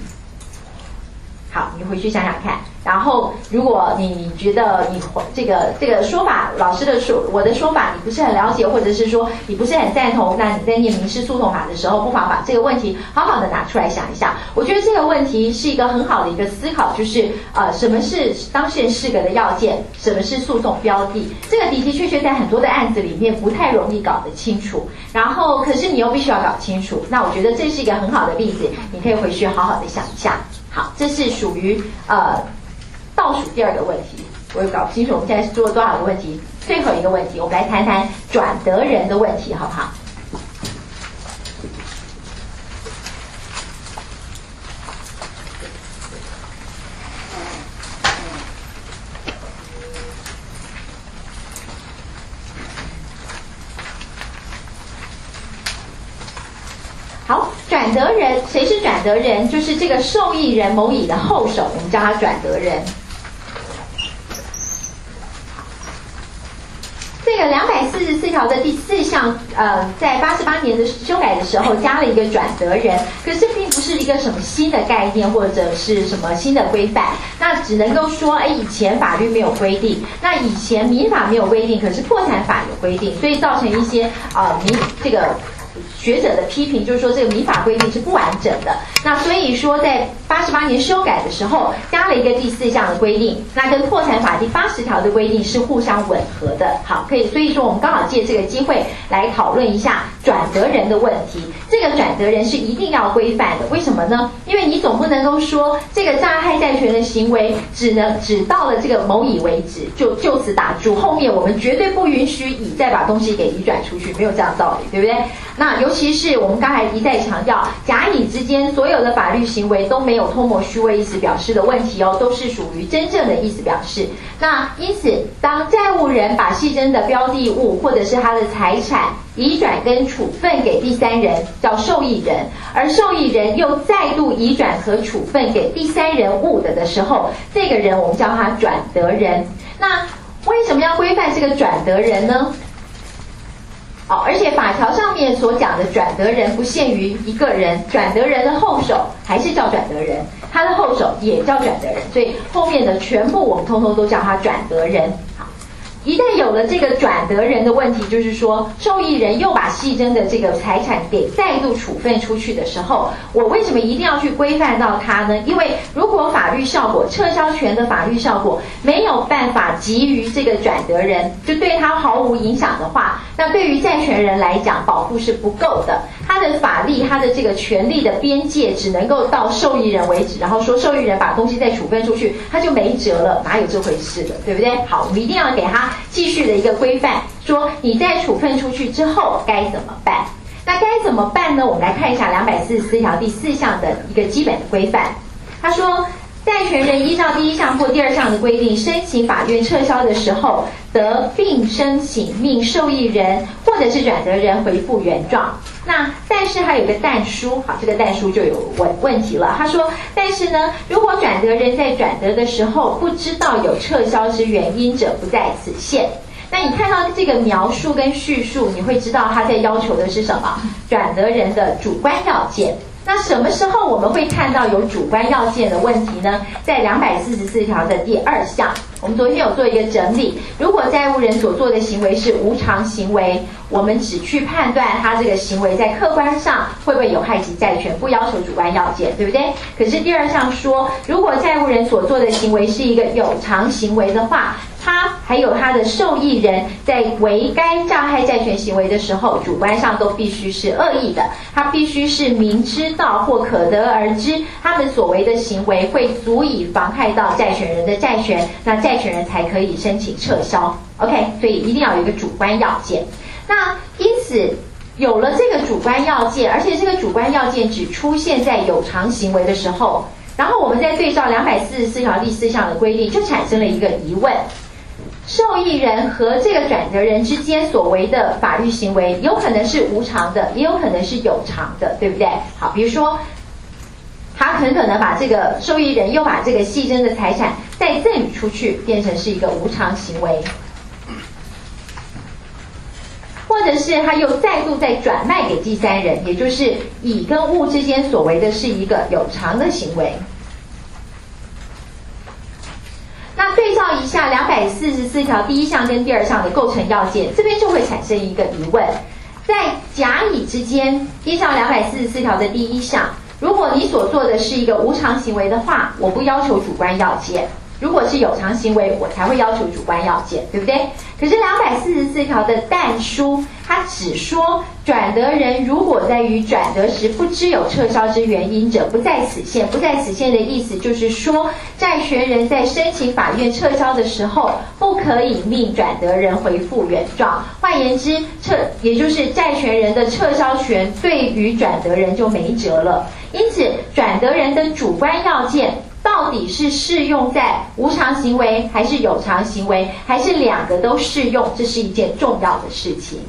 好，你回去想想看。然后，如果你觉得你这个这个说法，老师的说我的说法你不是很了解，或者是说你不是很赞同，那你在念民事诉讼法的时候，不妨把这个问题好好的拿出来想一下。我觉得这个问题是一个很好的一个思考，就是呃，什么是当事人适格的要件，什么是诉讼标的，这个的的确确在很多的案子里面不太容易搞得清楚。然后，可是你又必须要搞清楚，那我觉得这是一个很好的例子，你可以回去好好的想一下。好，这是属于呃。倒数第二个问题，我也搞不清楚我们现在是做了多少个问题。最后一个问题，我们来谈谈转得人的问题，好不好转得人，谁是得人？就是这个受益人某乙的后手，我们叫他转得人。这个两百四十四条的第四项，呃，在八十八年的修改的时候加了一个转得人，可是并不是一个什么新的概念或者是什么新的规范，那只能够说，哎，以前法律没有规定，那以前民法没有规定，可是破产法有规定，所以造成一些啊民这个。学者的批评就是说，这个民法规定是不完整的。那所以说，在八十八年修改的时候，加了一个第四项的规定，那跟破产法第八十条的规定是互相吻合的。好，可以，所以说我们刚好借这个机会来讨论一下转责人的问题。这个转责人是一定要规范的，为什么呢？因为你总不能够说这个诈害债权的行为只能只到了这个某乙为止，就就此打住，后面我们绝对不允许乙再把东西给移转出去，没有这样道理，对不对？那有其是我们刚才一再强调，甲乙之间所有的法律行为都没有偷摸虚伪意思表示的问题哦，都是属于真正的意思表示。那因此，当债务人把系争的标的物或者是他的财产移转跟处分给第三人，叫受益人，而受益人又再度移转和处分给第三人物的的时候，这个人我们叫他转得人。那为什么要规范这个转得人呢？哦，而且法条上面所讲的转得人不限于一个人，转得人的后手还是叫转得人，他的后手也叫转得人，所以后面的全部我们通通都叫他转得人。一旦有了这个转得人的问题，就是说受益人又把细征的这个财产给再度处分出去的时候，我为什么一定要去规范到他呢？因为如果法律效果撤销权的法律效果没有办法给予这个转得人，就对他毫无影响的话，那对于债权人来讲保护是不够的。他的法力、他的这个权利的边界只能够到受益人为止，然后说受益人把东西再处分出去，他就没辙了，哪有这回事的，对不对？好，我们一定要给他继续的一个规范，说你在处分出去之后该怎么办？那该怎么办呢？我们来看一下两百四十四条第四项的一个基本的规范，他说。债权人依照第一项或第二项的规定申请法院撤销的时候，得并申请命受益人或者是转得人回复原状。那但是还有个但书，好，这个但书就有问问题了。他说，但是呢，如果转得人在转得的时候不知道有撤销之原因者，不在此限。那你看到这个描述跟叙述，你会知道他在要求的是什么？转得人的主观要件。那什么时候我们会看到有主观要件的问题呢？在两百四十四条的第二项，我们昨天有做一个整理。如果债务人所做的行为是无偿行为，我们只去判断他这个行为在客观上会不会有害及债权，不要求主观要件，对不对？可是第二项说，如果债务人所做的行为是一个有偿行为的话，他还有他的受益人在为该诈害债权行为的时候，主观上都必须是恶意的，他必须是明知道或可得而知，他们所为的行为会足以妨害到债权人的债权，那债权人才可以申请撤销。OK，所以一定要有一个主观要件。那因此有了这个主观要件，而且这个主观要件只出现在有偿行为的时候，然后我们再对照两百四十四条第四项的规定，就产生了一个疑问。受益人和这个转得人之间所为的法律行为，有可能是无偿的，也有可能是有偿的，对不对？好，比如说，他很可能把这个受益人又把这个细征的财产再赠与出去，变成是一个无偿行为，或者是他又再度再转卖给第三人，也就是乙跟物之间所为的是一个有偿的行为。那对照一下两百四十四条第一项跟第二项的构成要件，这边就会产生一个疑问：在甲乙之间，依照两百四十四条的第一项，如果你所做的是一个无偿行为的话，我不要求主观要件。如果是有偿行为，我才会要求主观要件，对不对？可是两百四十四条的但书，它只说转得人如果在于转得时不知有撤销之原因者，不在此限。不在此限的意思就是说，债权人在申请法院撤销的时候，不可以命转得人回复原状。换言之，撤也就是债权人的撤销权对于转得人就没辙了。因此，转得人的主观要件。到底是适用在无偿行为，还是有偿行为，还是两个都适用？这是一件重要的事情。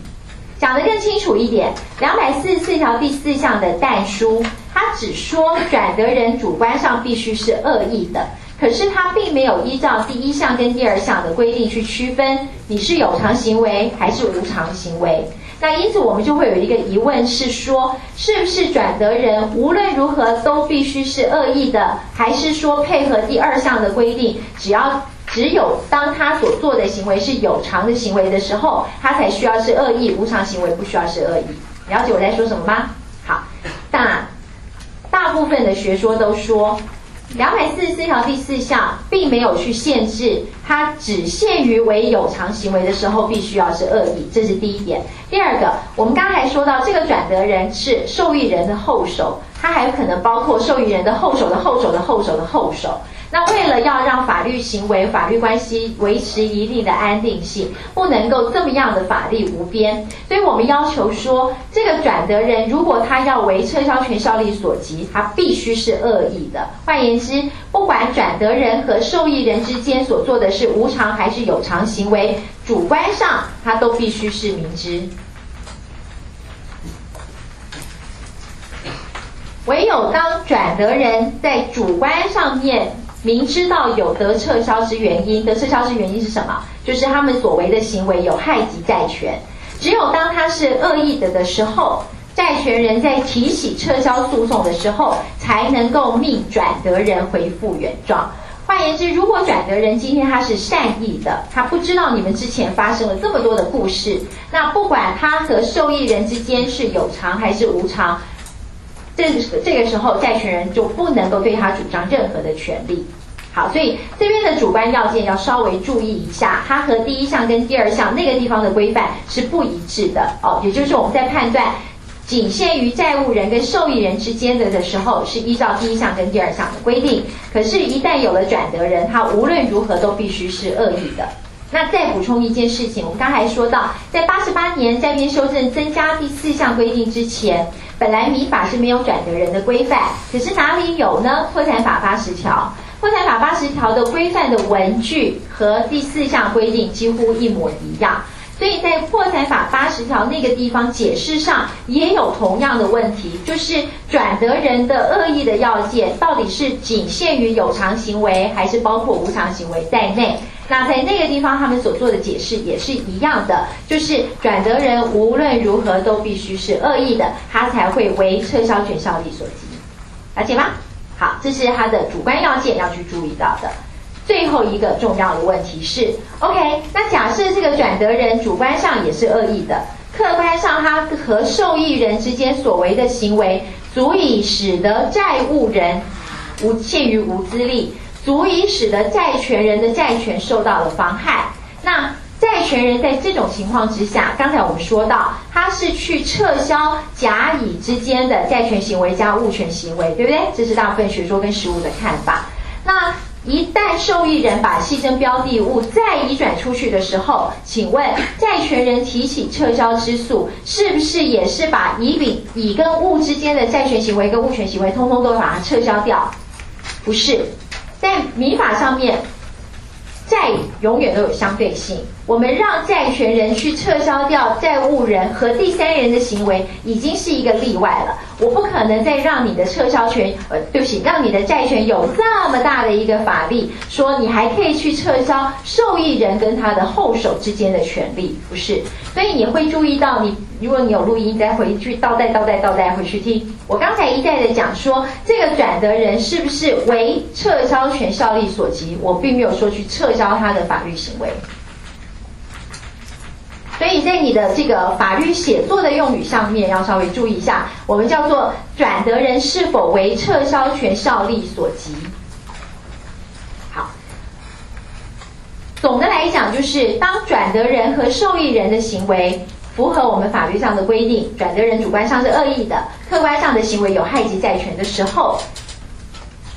讲得更清楚一点，两百四十四条第四项的但书，它只说转得人主观上必须是恶意的，可是它并没有依照第一项跟第二项的规定去区分你是有偿行为还是无偿行为。那因此，我们就会有一个疑问，是说，是不是转得人无论如何都必须是恶意的，还是说配合第二项的规定，只要只有当他所做的行为是有偿的行为的时候，他才需要是恶意，无偿行为不需要是恶意。了解我在说什么吗？好，大大部分的学说都说。两百四十四条第四项并没有去限制，它只限于为有偿行为的时候必须要是恶意，这是第一点。第二个，我们刚才说到这个转得人是受益人的后手，它还有可能包括受益人的后手的后手的后手的后手。那为了要让法律行为、法律关系维持一定的安定性，不能够这么样的法力无边，所以我们要求说，这个转得人如果他要为撤销权效力所及，他必须是恶意的。换言之，不管转得人和受益人之间所做的是无偿还是有偿行为，主观上他都必须是明知。唯有当转得人在主观上面。明知道有得撤销之原因，得撤销之原因是什么？就是他们所为的行为有害及债权。只有当他是恶意的的时候，债权人在提起撤销诉讼的时候，才能够命转得人回复原状。换言之，如果转得人今天他是善意的，他不知道你们之前发生了这么多的故事，那不管他和受益人之间是有偿还是无偿。这这个时候，债权人就不能够对他主张任何的权利。好，所以这边的主观要件要稍微注意一下，它和第一项跟第二项那个地方的规范是不一致的哦。也就是我们在判断仅限于债务人跟受益人之间的的时候，是依照第一项跟第二项的规定。可是，一旦有了转得人，他无论如何都必须是恶意的。那再补充一件事情，我们刚才说到，在八十八年债编修正增加第四项规定之前，本来民法是没有转得人的规范，可是哪里有呢？破产法八十条，破产法八十条的规范的文句和第四项规定几乎一模一样，所以在破产法八十条那个地方解释上也有同样的问题，就是转得人的恶意的要件到底是仅限于有偿行为，还是包括无偿行为在内？那在那个地方，他们所做的解释也是一样的，就是转得人无论如何都必须是恶意的，他才会为撤销权效力所及，了解吗？好，这是他的主观要件要去注意到的。最后一个重要的问题是，OK，那假设这个转得人主观上也是恶意的，客观上他和受益人之间所为的行为，足以使得债务人无陷于无资力。足以使得债权人的债权受到了妨害。那债权人在这种情况之下，刚才我们说到，他是去撤销甲乙之间的债权行为加物权行为，对不对？这是大部分学说跟实务的看法。那一旦受益人把牺牲标的物再移转出去的时候，请问债权人提起撤销之诉，是不是也是把乙丙乙跟物之间的债权行为跟物权行为，通通都把它撤销掉？不是。在民法上面，债永远都有相对性。我们让债权人去撤销掉债务人和第三人的行为，已经是一个例外了。我不可能再让你的撤销权，呃，对不起，让你的债权有这么大的一个法力，说你还可以去撤销受益人跟他的后手之间的权利，不是？所以你会注意到，你如果你有录音，再回去倒带、倒带、倒带回去听。我刚才一再的讲说，这个转得人是不是为撤销权效力所及？我并没有说去撤销他的法律行为。所以在你的这个法律写作的用语上面要稍微注意一下，我们叫做转得人是否为撤销权效力所及。好，总的来讲就是，当转得人和受益人的行为符合我们法律上的规定，转得人主观上是恶意的，客观上的行为有害及债权的时候，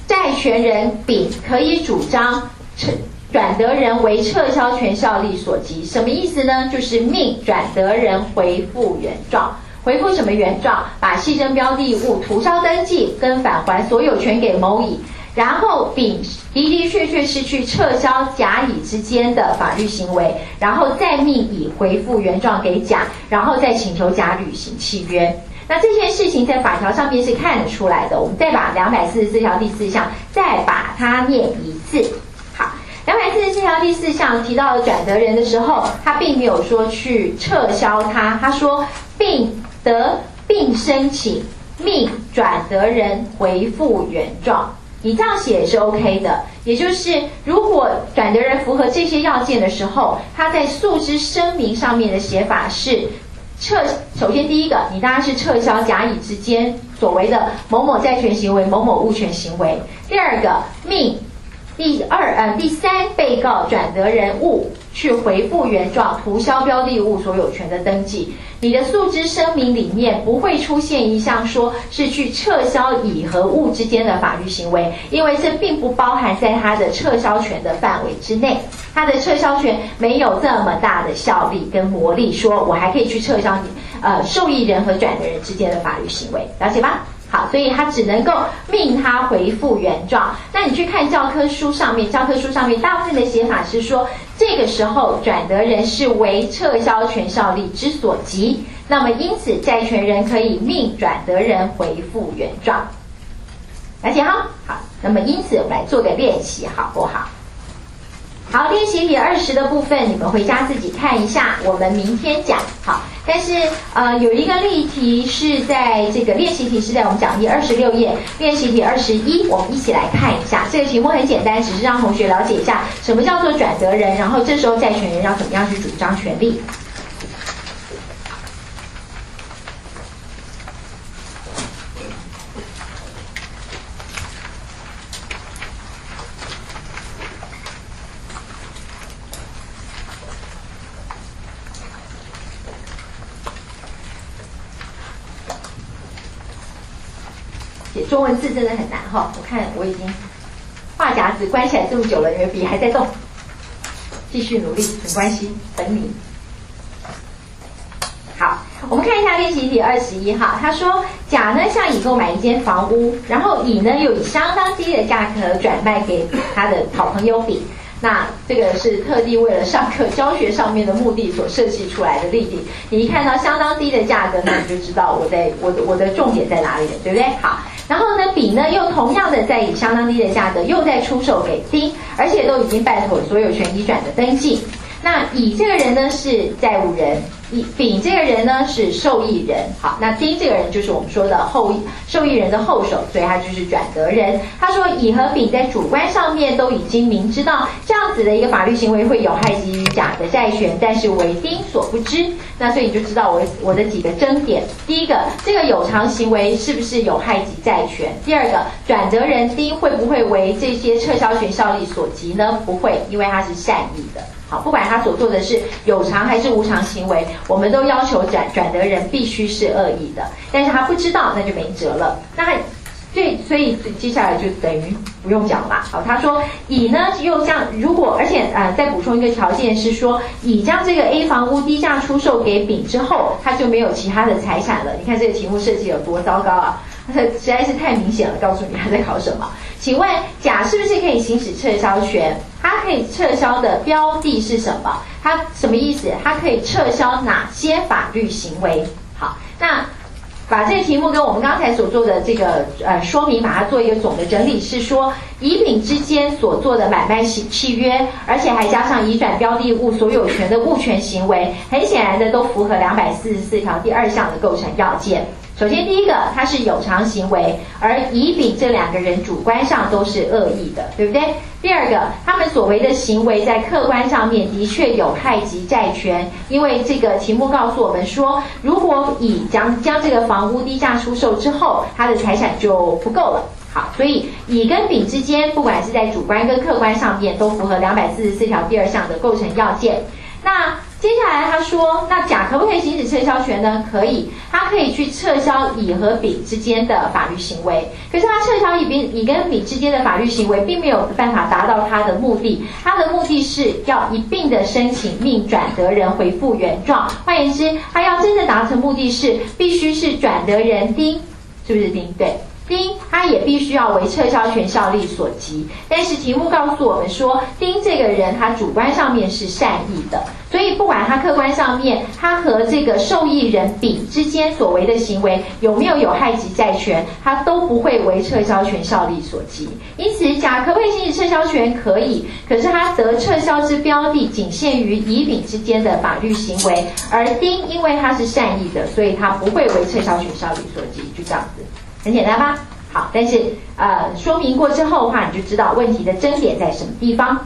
债权人丙可以主张撤。转得人为撤销权效力所及，什么意思呢？就是命转得人回复原状，回复什么原状？把牺牲标的物涂销登记跟返还所有权给某乙，然后丙的的确确是去撤销甲乙之间的法律行为，然后再命乙回复原状给甲，然后再请求甲履行契约。那这件事情在法条上面是看得出来的。我们再把两百四十四条第四项再把它念一次。两百四十四条第四项提到转得人的时候，他并没有说去撤销他，他说并得并申请命转得人回复原状。你这样写也是 OK 的，也就是如果转得人符合这些要件的时候，他在诉之声明上面的写法是撤。首先第一个，你当然是撤销甲乙之间所谓的某某债权行为、某某物权行为。第二个命。第二，呃，第三，被告转得人物去回复原状，涂销标的物所有权的登记。你的诉之声明里面不会出现一项说是去撤销乙和物之间的法律行为，因为这并不包含在他的撤销权的范围之内。他的撤销权没有这么大的效力跟魔力，说我还可以去撤销你，呃，受益人和转得人之间的法律行为，了解吧？好，所以他只能够命他回复原状。那你去看教科书上面，教科书上面大部分的写法是说，这个时候转得人是为撤销权效力之所及，那么因此债权人可以命转得人回复原状。了解哈？好，那么因此我们来做个练习，好不好？好，练习题二十的部分，你们回家自己看一下，我们明天讲。好，但是呃，有一个例题是在这个练习题是在我们讲第二十六页，练习题二十一，我们一起来看一下。这个题目很简单，只是让同学了解一下什么叫做转责人，然后这时候债权人要怎么样去主张权利。写中文字真的很难哈。我看我已经画夹子关起来这么久了，因为笔还在动。继续努力，没关系，等你。好，我们看一下练习题二十一哈，他说甲呢向乙购买一间房屋，然后乙呢又以相当低的价格转卖给他的好朋友丙。那这个是特地为了上课教学上面的目的所设计出来的例题。你一看到相当低的价格，那你就知道我在我的我的重点在哪里了，对不对？好，然后呢，丙呢又同样的在以相当低的价格又在出售给丁，而且都已经办妥所有权移转的登记。那乙这个人呢是债务人。乙丙这个人呢是受益人，好，那丁这个人就是我们说的后受益人的后手，所以他就是转得人。他说乙和丙在主观上面都已经明知道这样子的一个法律行为会有害及甲的债权，但是为丁所不知。那所以你就知道我我的几个争点：第一个，这个有偿行为是不是有害及债权？第二个，转得人丁会不会为这些撤销权效力所及呢？不会，因为他是善意的。好，不管他所做的是有偿还是无偿行为，我们都要求转转得人必须是恶意的。但是他不知道，那就没辙了。那对，所以接下来就等于不用讲了。好，他说乙呢又将如果，而且呃再补充一个条件是说，乙将这个 A 房屋低价出售给丙之后，他就没有其他的财产了。你看这个题目设计有多糟糕啊！实在是太明显了，告诉你他在考什么。请问甲是不是可以行使撤销权？它可以撤销的标的是什么？它什么意思？它可以撤销哪些法律行为？好，那把这个题目跟我们刚才所做的这个呃说明，把它做一个总的整理，是说乙丙之间所做的买卖契契约，而且还加上移转标的物所有权的物权行为，很显然的都符合两百四十四条第二项的构成要件。首先，第一个，它是有偿行为，而乙丙这两个人主观上都是恶意的，对不对？第二个，他们所为的行为在客观上面的确有害及债权，因为这个题目告诉我们说，如果乙将将这个房屋低价出售之后，他的财产就不够了。好，所以乙跟丙之间，不管是在主观跟客观上面，都符合两百四十四条第二项的构成要件。那接下来他说，那甲可不可以行使撤销权呢？可以，他可以去撤销乙和丙之间的法律行为。可是他撤销乙丙乙跟丙之间的法律行为，并没有办法达到他的目的。他的目的是要一并的申请命转得人回复原状。换言之，他要真正达成目的是，必须是转得人丁，是不是丁？对。丁他也必须要为撤销权效力所及，但是题目告诉我们说，丁这个人他主观上面是善意的，所以不管他客观上面他和这个受益人丙之间所为的行为有没有有害及债权，他都不会为撤销权效力所及。因此，甲可不可以行使撤销权？可以，可是他得撤销之标的仅限于乙丙之间的法律行为，而丁因为他是善意的，所以他不会为撤销权效力所及，就这样子。很简单吧？好，但是呃，说明过之后的话，你就知道问题的争点在什么地方。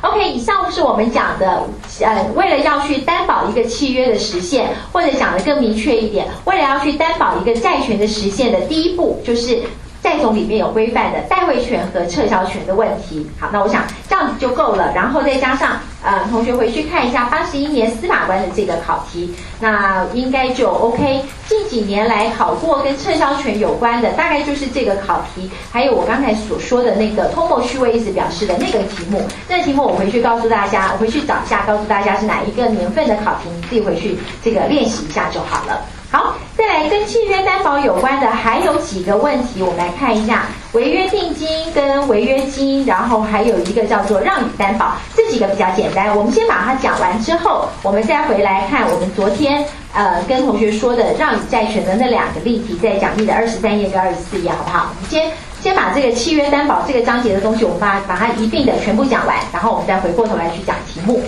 OK，以上是我们讲的，呃，为了要去担保一个契约的实现，或者讲的更明确一点，为了要去担保一个债权的实现的第一步，就是债总里面有规范的代位权和撤销权的问题。好，那我想这样子就够了，然后再加上。呃，同学回去看一下八十一年司法官的这个考题，那应该就 OK。近几年来考过跟撤销权有关的，大概就是这个考题，还有我刚才所说的那个通过虚位意思表示的那个题目。那题目我回去告诉大家，我回去找一下，告诉大家是哪一个年份的考题，你自己回去这个练习一下就好了。好，再来跟契约担保有关的还有几个问题，我们来看一下违约定金跟违约金，然后还有一个叫做让与担保，这几个比较简单。我们先把它讲完之后，我们再回来看我们昨天呃跟同学说的让与债权的那两个例题，在讲义的二十三页跟二十四页，好不好？我们先先把这个契约担保这个章节的东西，我们把把它一并的全部讲完，然后我们再回过头来去讲题目。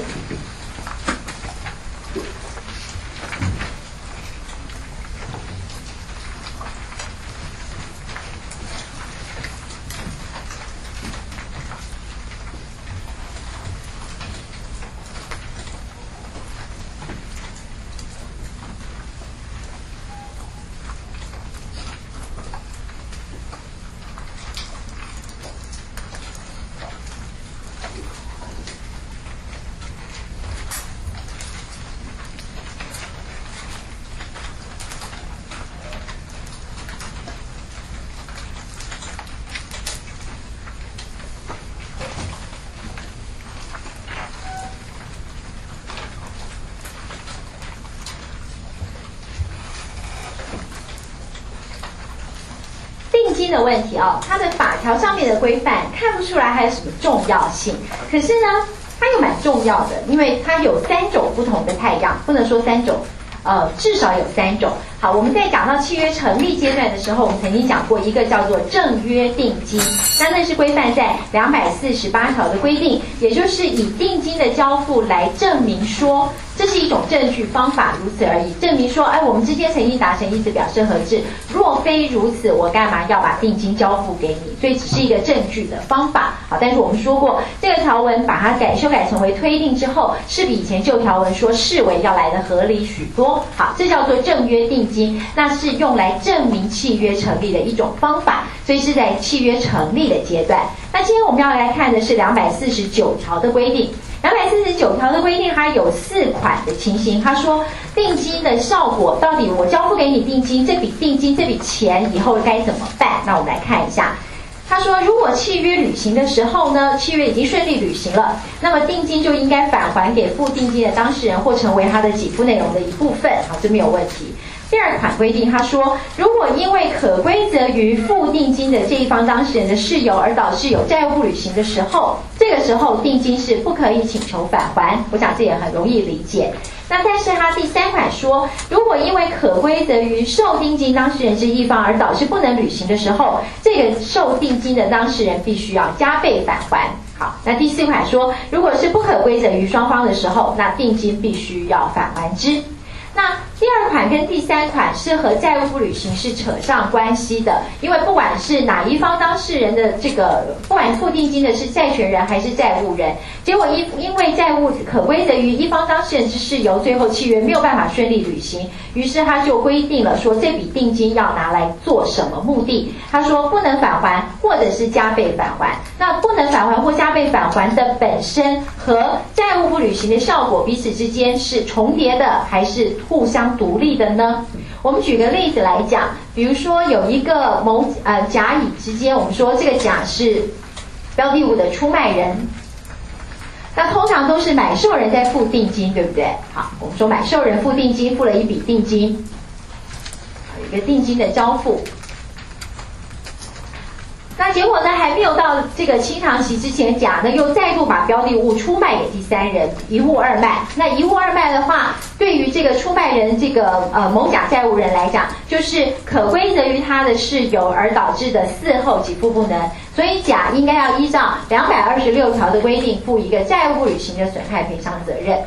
条上面的规范看不出来还有什么重要性，可是呢，它又蛮重要的，因为它有三种不同的太阳，不能说三种。呃，至少有三种。好，我们在讲到契约成立阶段的时候，我们曾经讲过一个叫做正约定金，那那是规范在两百四十八条的规定，也就是以定金的交付来证明说。这是一种证据方法，如此而已。证明说，哎，我们之间曾经达成一次表示合致。若非如此，我干嘛要把定金交付给你？所以只是一个证据的方法。好，但是我们说过，这个条文把它改修改成为推定之后，是比以前旧条文说视为要来的合理许多。好，这叫做正约定金，那是用来证明契约成立的一种方法。所以是在契约成立的阶段。那今天我们要来看的是两百四十九条的规定。两百四十九条的规定，它有四款的情形。他说，定金的效果到底，我交付给你定金，这笔定金这笔钱以后该怎么办？那我们来看一下。他说，如果契约履行的时候呢，契约已经顺利履行了，那么定金就应该返还给付定金的当事人，或成为他的给付内容的一部分。好，这没有问题。第二款规定，他说，如果因为可归责于付定金的这一方当事人的事由而导致有债务不履行的时候，这个时候定金是不可以请求返还。我想这也很容易理解。那但是他第三款说，如果因为可归责于受定金当事人是一方而导致不能履行的时候，这个受定金的当事人必须要加倍返还。好，那第四款说，如果是不可归责于双方的时候，那定金必须要返还之。那第二款跟第三款是和债务不履行是扯上关系的，因为不管是哪一方当事人的这个，不管付定金的是债权人还是债务人，结果因因为债务可归责于一方当事人之事由，最后契约没有办法顺利履行，于是他就规定了说这笔定金要拿来做什么目的？他说不能返还，或者是加倍返还。那不能返还或加倍返还的本身和债务不履行的效果彼此之间是重叠的，还是？互相独立的呢？我们举个例子来讲，比如说有一个某呃甲乙之间，我们说这个甲是标的物的出卖人，那通常都是买受人在付定金，对不对？好，我们说买受人付定金，付了一笔定金，一个定金的交付。那结果呢？还没有到这个清偿期之前，甲呢又再度把标的物出卖给第三人，一物二卖。那一物二卖的话，对于这个出卖人这个呃某甲债务人来讲，就是可归责于他的事由而导致的事后给付不能，所以甲应该要依照两百二十六条的规定，负一个债务履行的损害赔偿责任。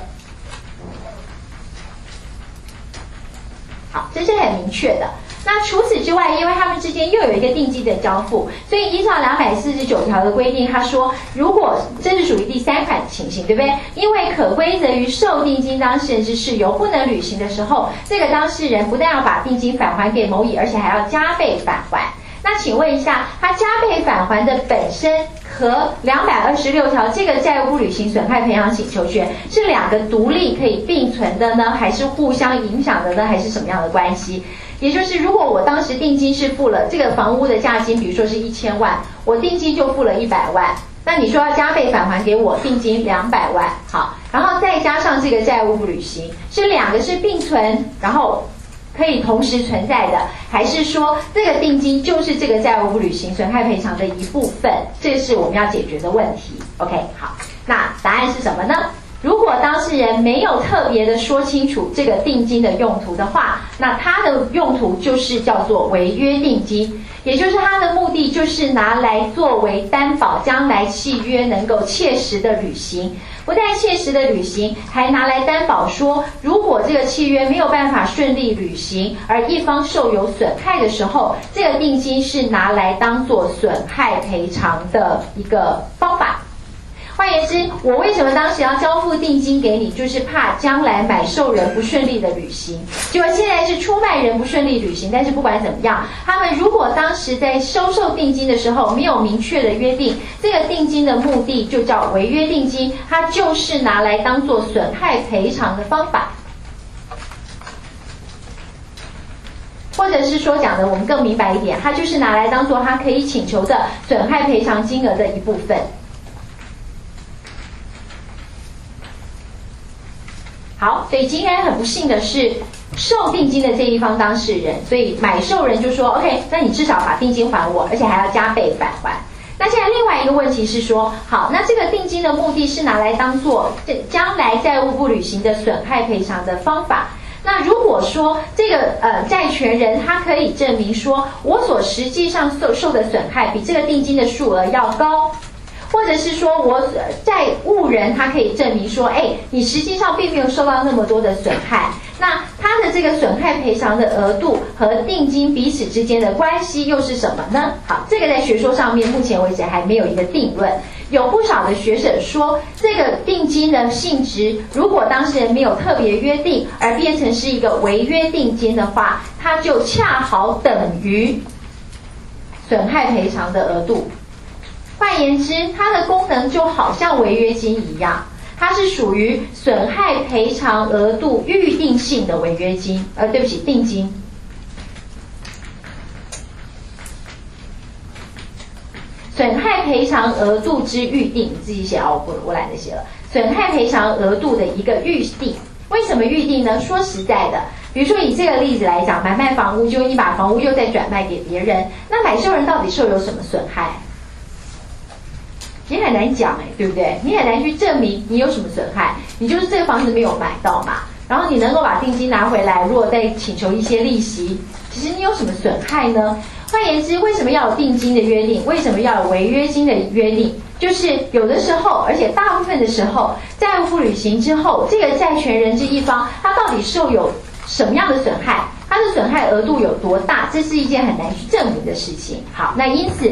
好，这是很明确的。那除此之外，因为他们之间又有一个定金的交付，所以依照两百四十九条的规定，他说，如果这是属于第三款情形，对不对？因为可归责于受定金当事人之事由不能履行的时候，这个当事人不但要把定金返还给某乙，而且还要加倍返还。那请问一下，他加倍返还的本身和两百二十六条这个债务不履行损害赔偿请求权是两个独立可以并存的呢，还是互相影响的呢，还是什么样的关系？也就是，如果我当时定金是付了这个房屋的价金，比如说是一千万，我定金就付了一百万，那你说要加倍返还给我定金两百万，好，然后再加上这个债务不履行，是两个是并存，然后可以同时存在的，还是说这个定金就是这个债务不履行损害赔偿的一部分？这是我们要解决的问题。OK，好，那答案是什么呢？如果当事人没有特别的说清楚这个定金的用途的话，那它的用途就是叫做违约定金，也就是它的目的就是拿来作为担保将来契约能够切实的履行，不但切实的履行，还拿来担保说，如果这个契约没有办法顺利履行，而一方受有损害的时候，这个定金是拿来当做损害赔偿的一个方法。换言之，我为什么当时要交付定金给你，就是怕将来买受人不顺利的履行。结果现在是出卖人不顺利履行，但是不管怎么样，他们如果当时在收受定金的时候没有明确的约定，这个定金的目的就叫违约定金，它就是拿来当做损害赔偿的方法，或者是说讲的我们更明白一点，它就是拿来当做他可以请求的损害赔偿金额的一部分。好，所以今天很不幸的是，受定金的这一方当事人，所以买受人就说：“OK，那你至少把定金还我，而且还要加倍返还。”那现在另外一个问题是说，好，那这个定金的目的是拿来当做这将来债务不履行的损害赔偿的方法。那如果说这个呃债权人他可以证明说，我所实际上受受的损害比这个定金的数额要高。或者是说，我债务人他可以证明说，哎，你实际上并没有受到那么多的损害。那他的这个损害赔偿的额度和定金彼此之间的关系又是什么呢？好，这个在学说上面目前为止还没有一个定论。有不少的学者说，这个定金的性质，如果当事人没有特别约定，而变成是一个违约定金的话，它就恰好等于损害赔偿的额度。换言之，它的功能就好像违约金一样，它是属于损害赔偿额度预定性的违约金。呃，对不起，定金。损害赔偿额度之预定，你自己写啊，我，我懒得写了。损害赔偿额度的一个预定，为什么预定呢？说实在的，比如说以这个例子来讲，买卖房屋，就你把房屋又再转卖给别人，那买受人到底受有什么损害？你很难讲哎，对不对？你很难去证明你有什么损害，你就是这个房子没有买到嘛。然后你能够把定金拿回来，如果再请求一些利息，其实你有什么损害呢？换言之，为什么要有定金的约定？为什么要有违约金的约定？就是有的时候，而且大部分的时候，债务不履行之后，这个债权人这一方，他到底受有什么样的损害？他的损害额度有多大？这是一件很难去证明的事情。好，那因此。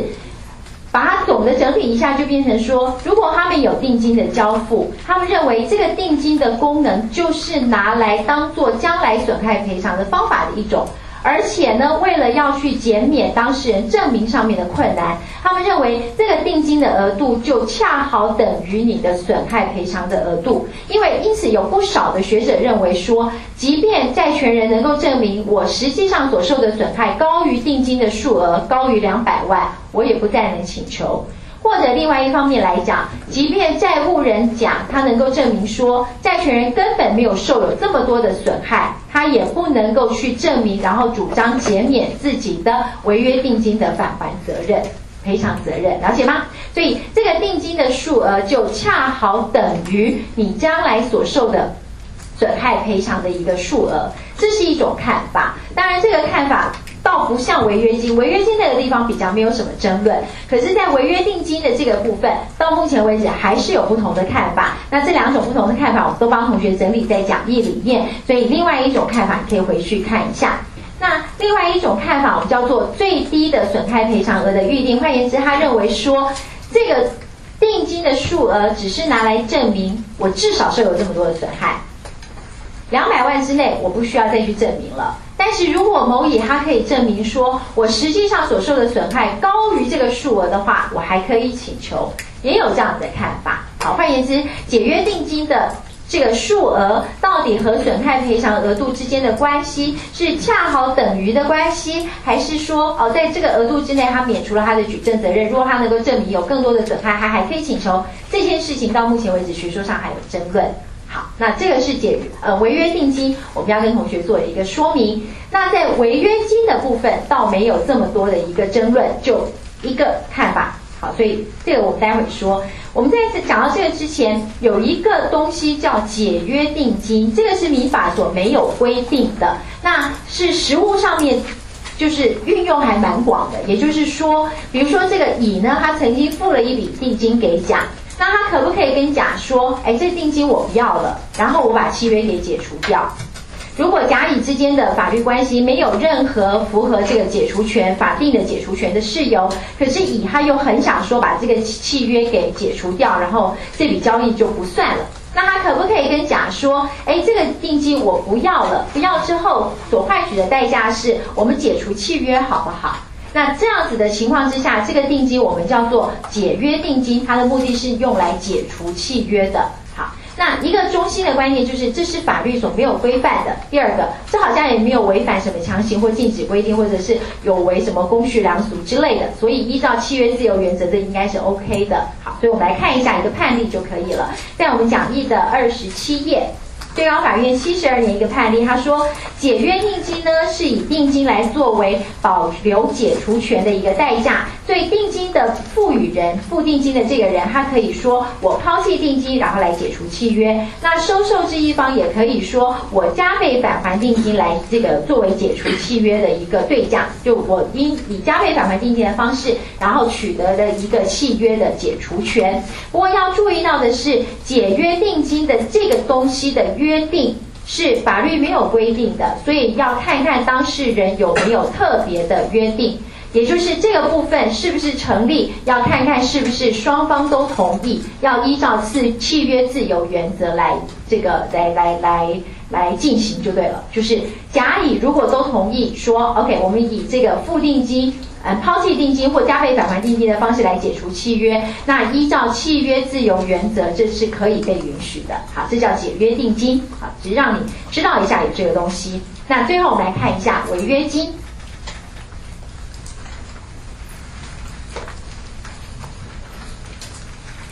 把它总的整理一下，就变成说，如果他们有定金的交付，他们认为这个定金的功能就是拿来当做将来损害赔偿的方法的一种。而且呢，为了要去减免当事人证明上面的困难，他们认为这个定金的额度就恰好等于你的损害赔偿的额度。因为因此有不少的学者认为说，即便债权人能够证明我实际上所受的损害高于定金的数额高于两百万，我也不再能请求。或者另外一方面来讲，即便债务人甲他能够证明说债权人根本没有受有这么多的损害，他也不能够去证明，然后主张减免自己的违约定金的返还责任、赔偿责任，了解吗？所以这个定金的数额就恰好等于你将来所受的损害赔偿的一个数额，这是一种看法。当然，这个看法。倒不像违约金，违约金那个地方比较没有什么争论。可是，在违约定金的这个部分，到目前为止还是有不同的看法。那这两种不同的看法，我们都帮同学整理在讲义里面。所以，另外一种看法你可以回去看一下。那另外一种看法，我们叫做最低的损害赔偿额的预定。换言之，他认为说，这个定金的数额只是拿来证明我至少是有这么多的损害，两百万之内，我不需要再去证明了。但是如果某乙他可以证明说我实际上所受的损害高于这个数额的话，我还可以请求，也有这样的看法。好，换言之，解约定金的这个数额到底和损害赔偿额度之间的关系是恰好等于的关系，还是说哦，在这个额度之内他免除了他的举证责任？如果他能够证明有更多的损害，他还可以请求。这件事情到目前为止学说上还有争论。好，那这个是解呃违约定金，我们要跟同学做一个说明。那在违约金的部分，倒没有这么多的一个争论，就一个看法。好，所以这个我们待会说。我们在讲到这个之前，有一个东西叫解约定金，这个是民法所没有规定的，那是实物上面就是运用还蛮广的。也就是说，比如说这个乙呢，他曾经付了一笔定金给甲。那他可不可以跟甲说，哎，这定金我不要了，然后我把契约给解除掉？如果甲乙之间的法律关系没有任何符合这个解除权法定的解除权的事由，可是乙他又很想说把这个契约给解除掉，然后这笔交易就不算了。那他可不可以跟甲说，哎，这个定金我不要了，不要之后所换取的代价是我们解除契约，好不好？那这样子的情况之下，这个定金我们叫做解约定金，它的目的是用来解除契约的。好，那一个中心的观念就是，这是法律所没有规范的。第二个，这好像也没有违反什么强行或禁止规定，或者是有违什么公序良俗之类的。所以依照契约自由原则，这应该是 OK 的。好，所以我们来看一下一个判例就可以了，在我们讲义的二十七页。最高法院七十二年一个判例，他说解约定金呢是以定金来作为保留解除权的一个代价，所以定金的赋予人付定金的这个人，他可以说我抛弃定金，然后来解除契约。那收受之一方也可以说我加倍返还定金来这个作为解除契约的一个对价，就我因以加倍返还定金的方式，然后取得的一个契约的解除权。不过要注意到的是，解约定金的这个东西的约。约定是法律没有规定的，所以要看看当事人有没有特别的约定，也就是这个部分是不是成立，要看看是不是双方都同意，要依照自契约自由原则来这个来来来来进行就对了。就是甲乙如果都同意说，OK，我们以这个付定金。嗯，抛弃定金或加倍返还定金的方式来解除契约，那依照契约自由原则，这是可以被允许的。好，这叫解约定金。好，只是让你知道一下有这个东西。那最后我们来看一下违约金。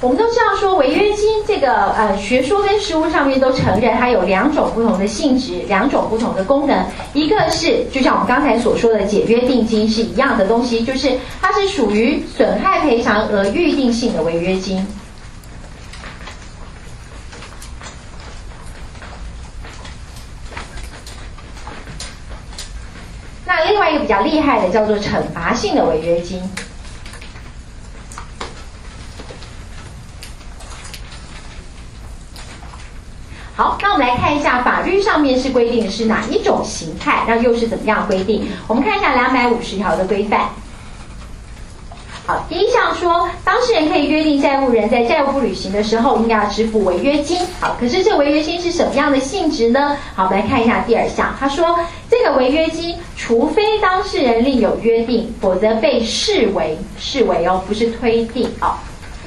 我们都知道说违约金这个呃学说跟实务上面都承认它有两种不同的性质，两种不同的功能。一个是就像我们刚才所说的解约定金是一样的东西，就是它是属于损害赔偿额预定性的违约金。那另外一个比较厉害的叫做惩罚性的违约金。好，那我们来看一下法律上面是规定是哪一种形态，那又是怎么样规定？我们看一下两百五十条的规范。好，第一项说，当事人可以约定债务人在债务不履行的时候，应该要支付违约金。好，可是这违约金是什么样的性质呢？好，我们来看一下第二项，他说，这个违约金，除非当事人另有约定，否则被视为视为哦，不是推定哦。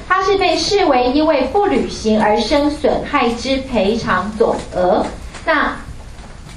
它是被视为因为不履行而生损害之赔偿总额。那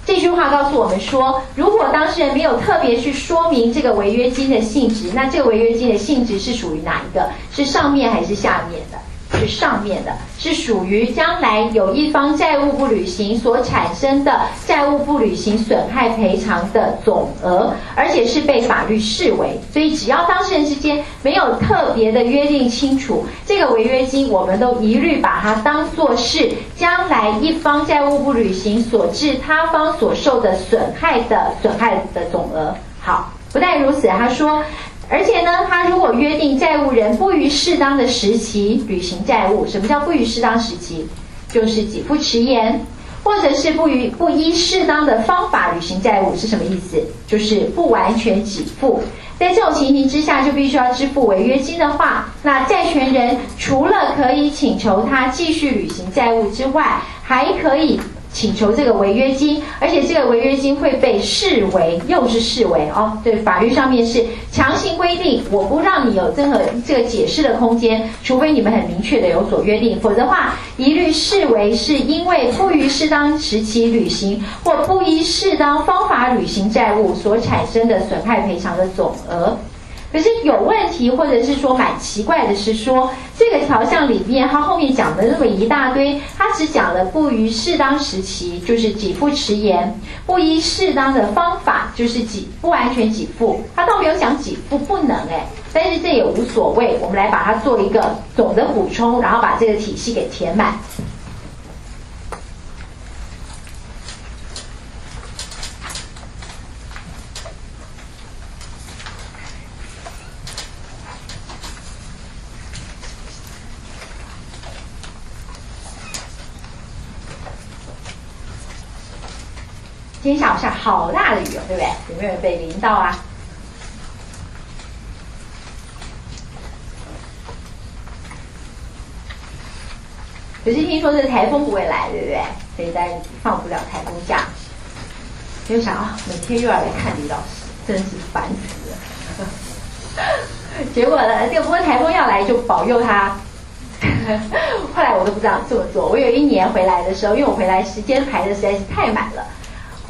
这句话告诉我们说，如果当事人没有特别去说明这个违约金的性质，那这个违约金的性质是属于哪一个？是上面还是下面的？是上面的，是属于将来有一方债务不履行所产生的债务不履行损害赔偿的总额，而且是被法律视为。所以只要当事人之间没有特别的约定清楚，这个违约金我们都一律把它当做是将来一方债务不履行所致他方所受的损害的损害的总额。好，不但如此，他说。而且呢，他如果约定债务人不于适当的时期履行债务，什么叫不于适当时期？就是给付迟延，或者是不于不依适当的方法履行债务，是什么意思？就是不完全给付。在这种情形之下，就必须要支付违约金的话，那债权人除了可以请求他继续履行债务之外，还可以。请求这个违约金，而且这个违约金会被视为，又是视为哦，对，法律上面是强行规定，我不让你有任何这个解释的空间，除非你们很明确的有所约定，否则的话，一律视为是因为不于适当时期履行或不依适当方法履行债务所产生的损害赔偿的总额。可是有问题，或者是说蛮奇怪的是说，这个条项里面，它后面讲的那么一大堆，它只讲了不于适当时期，就是给付迟延；不依适当的方法，就是给不完全给付。它倒没有讲给付不能哎，但是这也无所谓，我们来把它做一个总的补充，然后把这个体系给填满。今天下午下好大的雨哦，对不对？有没有被淋到啊？可是听说这个台风不会来，对不对？所以大家放不了台风假。就想啊，每天又要来看李老师，真是烦死了。结果呢，这个不过台风要来就保佑他。后来我都不知道这么做。我有一年回来的时候，因为我回来时间排的实在是太满了。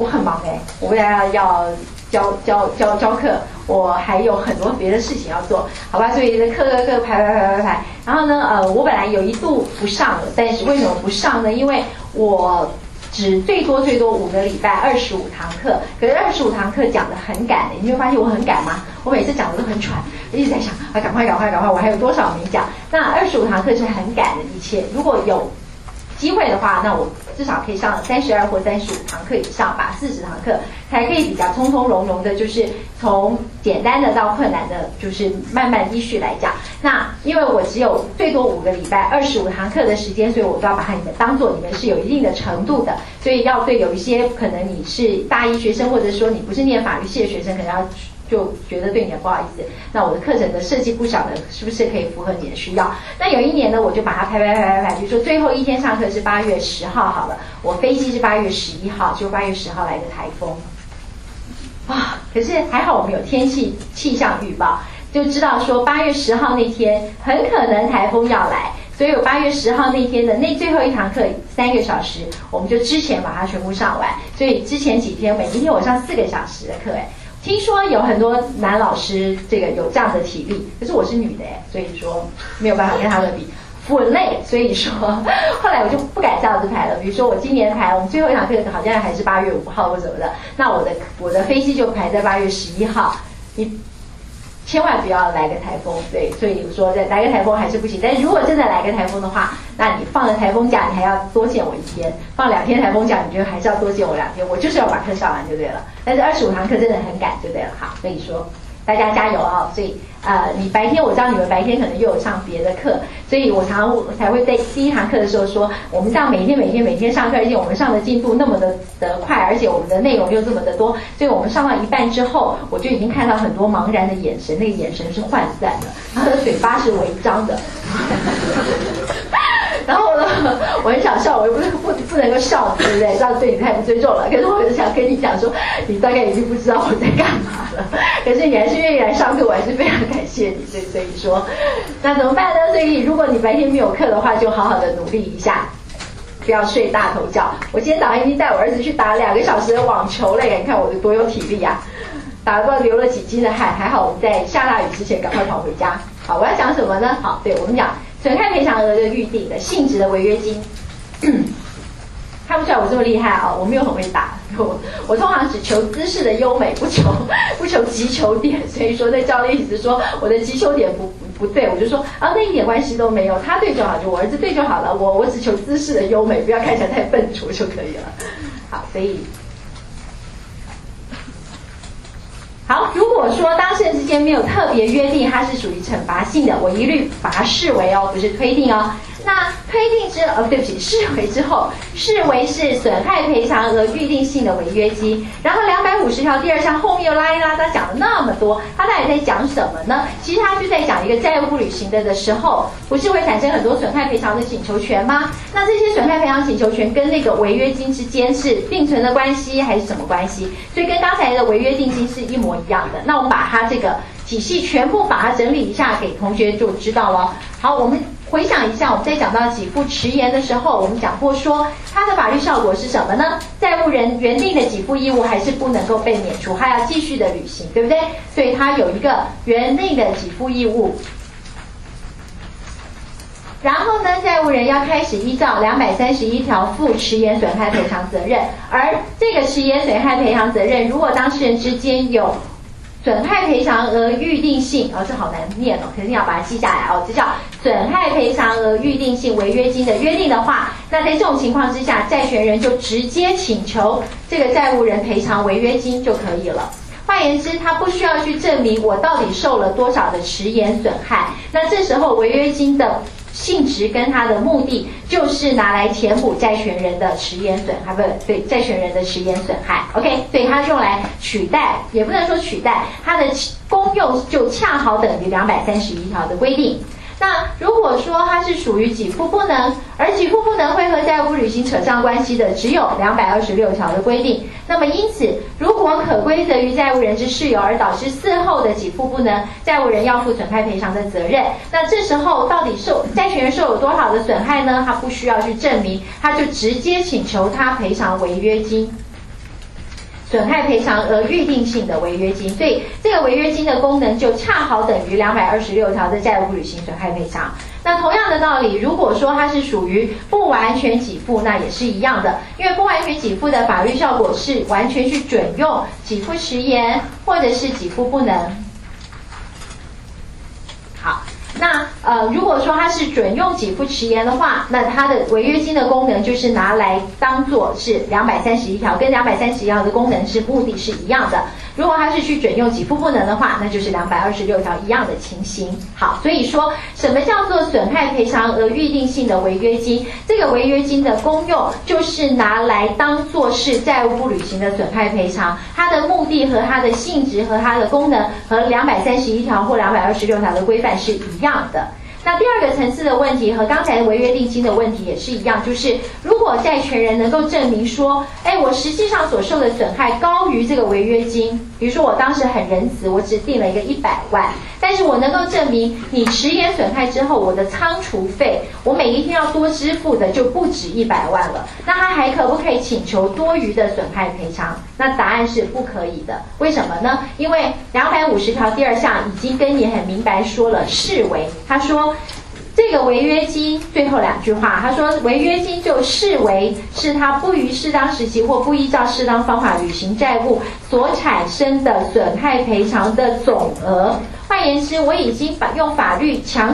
我很忙哎，我为了要教教教教课，我还有很多别的事情要做，好吧？所以课课课排排排排排。然后呢，呃，我本来有一度不上了，但是为什么不上呢？因为我只最多最多五个礼拜二十五堂课，可是二十五堂课讲的很赶的，你会发现我很赶吗？我每次讲的都很喘，一直在想啊，赶快赶快赶快，我还有多少没讲？那二十五堂课是很赶的，一切如果有。机会的话，那我至少可以上三十二或三十五堂课以上吧，四十堂课才可以比较从从容容的，就是从简单的到困难的，就是慢慢依序来讲。那因为我只有最多五个礼拜二十五堂课的时间，所以我都要把你们当做你们是有一定的程度的，所以要对有一些可能你是大一学生，或者说你不是念法律系的学生，可能要。就觉得对你不好意思，那我的课程的设计不晓得是不是可以符合你的需要？那有一年呢，我就把它排排排排排，比如说最后一天上课是八月十号好了，我飞机是八月十一号，就八月十号来的台风啊！可是还好我们有天气气象预报，就知道说八月十号那天很可能台风要来，所以我八月十号那天的那最后一堂课三个小时，我们就之前把它全部上完，所以之前几天每一天我上四个小时的课，哎。听说有很多男老师这个有这样的体力，可是我是女的哎，所以说没有办法跟他们比，很累。所以说后来我就不敢这样子排了。比如说我今年排，我们最后一堂课好像还是八月五号或什么的，那我的我的飞机就排在八月十一号。你。千万不要来个台风，对，所以说再来个台风还是不行。但如果真的来个台风的话，那你放了台风假，你还要多见我一天；放两天台风假，你觉得还是要多见我两天。我就是要把课上完就对了。但是二十五堂课真的很赶就对了。好，所以说大家加油啊！所以。呃，你白天我知道你们白天可能又有上别的课，所以我常常才会在第一堂课的时候说，我们这样每天每天每天上课，而且我们上的进度那么的的快，而且我们的内容又这么的多，所以我们上到一半之后，我就已经看到很多茫然的眼神，那个眼神是涣散的，他的嘴巴是微张的。我很想笑，我又不是不不能够笑，对不对？这样对你太不尊重了。可是我就想跟你讲说，你大概已经不知道我在干嘛了。可是你还是愿意来上课，我还是非常感谢你。所以所以说，那怎么办呢？所以如果你白天没有课的话，就好好的努力一下，不要睡大头觉。我今天早上已经带我儿子去打两个小时的网球了，你看我有多有体力啊！打了流了几斤的汗，还好我们在下大雨之前赶快跑回家。好，我要讲什么呢？好，对我们讲。损害赔偿额的预定的性质的违约金，看不出来我这么厉害啊！我没有很会打，我我通常只求姿势的优美，不求 不求击球点。所以说，在教练一直说我的击球点不不对，我就说啊，那一点关系都没有，他对就好，就我儿子对就好了。我我只求姿势的优美，不要看起来太笨拙就可以了。好，所以。好，如果说当事人之间没有特别约定，它是属于惩罚性的，我一律把它视为哦，不是推定哦。那推定之呃，对不起，视为之后，视为是损害赔偿额预定性的违约金。然后两百五十条第二项后面又拉一拉，他讲了那么多，他到底在讲什么呢？其实他就在讲一个债务履行的的时候，不是会产生很多损害赔偿的请求权吗？那这些损害赔偿请求权跟那个违约金之间是并存的关系，还是什么关系？所以跟刚才的违约定金是一模一样的。那我们把它这个体系全部把它整理一下，给同学就知道了。好，我们。回想一下，我们在讲到给付迟延的时候，我们讲过说它的法律效果是什么呢？债务人原定的给付义务还是不能够被免除，还要继续的履行，对不对？所以它有一个原定的给付义务。然后呢，债务人要开始依照两百三十一条负迟延损害赔偿责任，而这个迟延损害赔偿责任，如果当事人之间有损害赔偿额预定性，哦，这好难念哦，肯定要把它记下来哦。这叫损害赔偿额预定性违约金的约定的话，那在这种情况之下，债权人就直接请求这个债务人赔偿违约金就可以了。换言之，他不需要去证明我到底受了多少的迟延损害。那这时候违约金的。性质跟它的目的就是拿来填补债权人的迟延损害，不对，债权人的迟延损害。OK，所以它是用来取代，也不能说取代，它的功用就恰好等于两百三十一条的规定。那如果说它是属于给付不能，而给付不能会和债务履行扯上关系的，只有两百二十六条的规定。那么因此，如果可归责于债务人之事由而导致事后的给付不能，债务人要负损害赔偿的责任。那这时候到底受债权人受有多少的损害呢？他不需要去证明，他就直接请求他赔偿违约金。损害赔偿额预定性的违约金，所以这个违约金的功能就恰好等于两百二十六条的债务履行损害赔偿。那同样的道理，如果说它是属于不完全给付，那也是一样的，因为不完全给付的法律效果是完全去准用给付迟延或者是给付不能。好。那呃，如果说它是准用给付迟延的话，那它的违约金的功能就是拿来当做是两百三十一条，跟两百三十一条的功能是目的是一样的。如果它是去准用给付不能的话，那就是两百二十六条一样的情形。好，所以说什么叫做损害赔偿额预定性的违约金？这个违约金的功用就是拿来当做是债务不履行的损害赔偿，它的目的和它的性质和它的功能和两百三十一条或两百二十六条的规范是一样的。那第二个层次的问题和刚才的违约定金的问题也是一样，就是如果债权人能够证明说，哎，我实际上所受的损害高于这个违约金，比如说我当时很仁慈，我只定了一个一百万，但是我能够证明你迟延损害之后，我的仓储费，我每一天要多支付的就不止一百万了，那他还可不可以请求多余的损害赔偿？那答案是不可以的，为什么呢？因为两百五十条第二项已经跟你很明白说了，视为他说。这个违约金最后两句话，他说违约金就视为是他不于适当时期或不依照适当方法履行债务所产生的损害赔偿的总额。换言之，我已经把用法律强，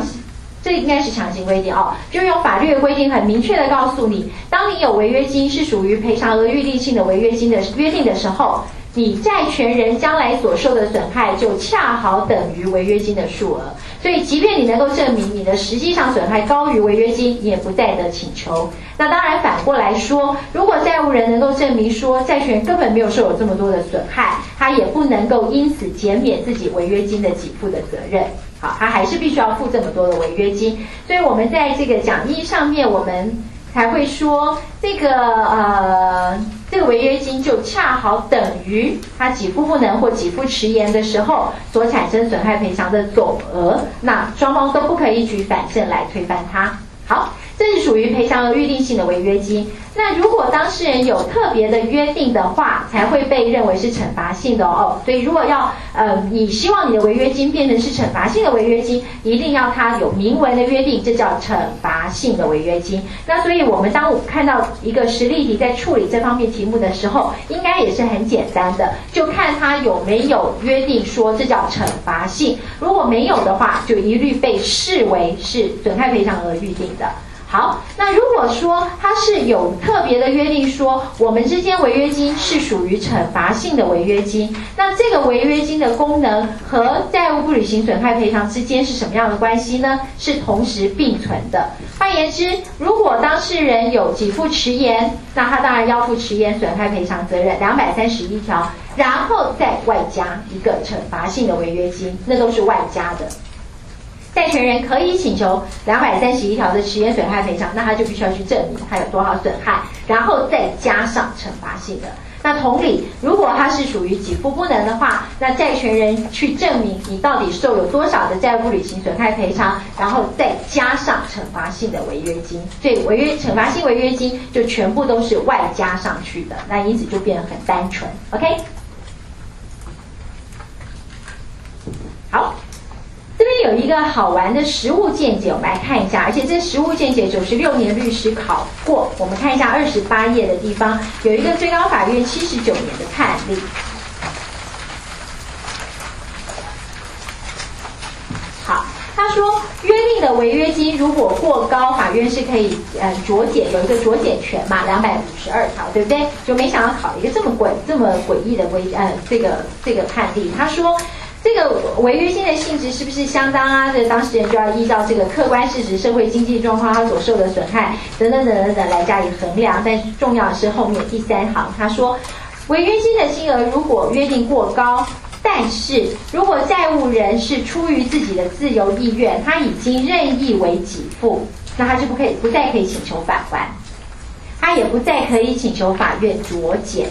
这应该是强行规定哦，就用法律的规定很明确的告诉你，当你有违约金是属于赔偿额预定性的违约金的约定的时候。你债权人将来所受的损害就恰好等于违约金的数额，所以即便你能够证明你的实际上损害高于违约金，你也不再的请求。那当然反过来说，如果债务人能够证明说债权人根本没有受有这么多的损害，他也不能够因此减免自己违约金的给付的责任。好，他还是必须要付这么多的违约金。所以我们在这个讲义上面，我们。还会说这个呃，这个违约金就恰好等于他给付不能或给付迟延的时候所产生损害赔偿的总额，那双方都不可以举反证来推翻它。好。这是属于赔偿额预定性的违约金。那如果当事人有特别的约定的话，才会被认为是惩罚性的哦。所以如果要呃，你希望你的违约金变成是惩罚性的违约金，一定要它有明文的约定，这叫惩罚性的违约金。那所以我们当我看到一个实例题在处理这方面题目的时候，应该也是很简单的，就看它有没有约定说这叫惩罚性。如果没有的话，就一律被视为是损害赔偿额预定的。好，那如果说它是有特别的约定，说我们之间违约金是属于惩罚性的违约金，那这个违约金的功能和债务不履行损害赔偿之间是什么样的关系呢？是同时并存的。换言之，如果当事人有给付迟延，那他当然要负迟延损害赔偿责任，两百三十一条，然后再外加一个惩罚性的违约金，那都是外加的。债权人可以请求两百三十一条的迟延损害赔偿，那他就必须要去证明他有多少损害，然后再加上惩罚性的。那同理，如果他是属于给付不能的话，那债权人去证明你到底受有多少的债务履行损害赔偿，然后再加上惩罚性的违约金，所以违约惩罚性违约金就全部都是外加上去的，那因此就变得很单纯。OK，好。有一个好玩的实物见解，我们来看一下。而且这实物见解九十六年律师考过，我们看一下二十八页的地方，有一个最高法院七十九年的判例。好，他说约定的违约金如果过高，法院是可以呃酌减，有一个酌减权嘛，两百五十二条，对不对？就没想到考一个这么诡这么诡异的规呃这个这个判例，他说。这个违约金的性质是不是相当啊？这当事人就要依照这个客观事实、社会经济状况、他所受的损害等等等等等来加以衡量。但是重要的是后面第三行，他说，违约金的金额如果约定过高，但是如果债务人是出于自己的自由意愿，他已经任意为给付，那他就不可以不再可以请求返还，他也不再可以请求法院酌减。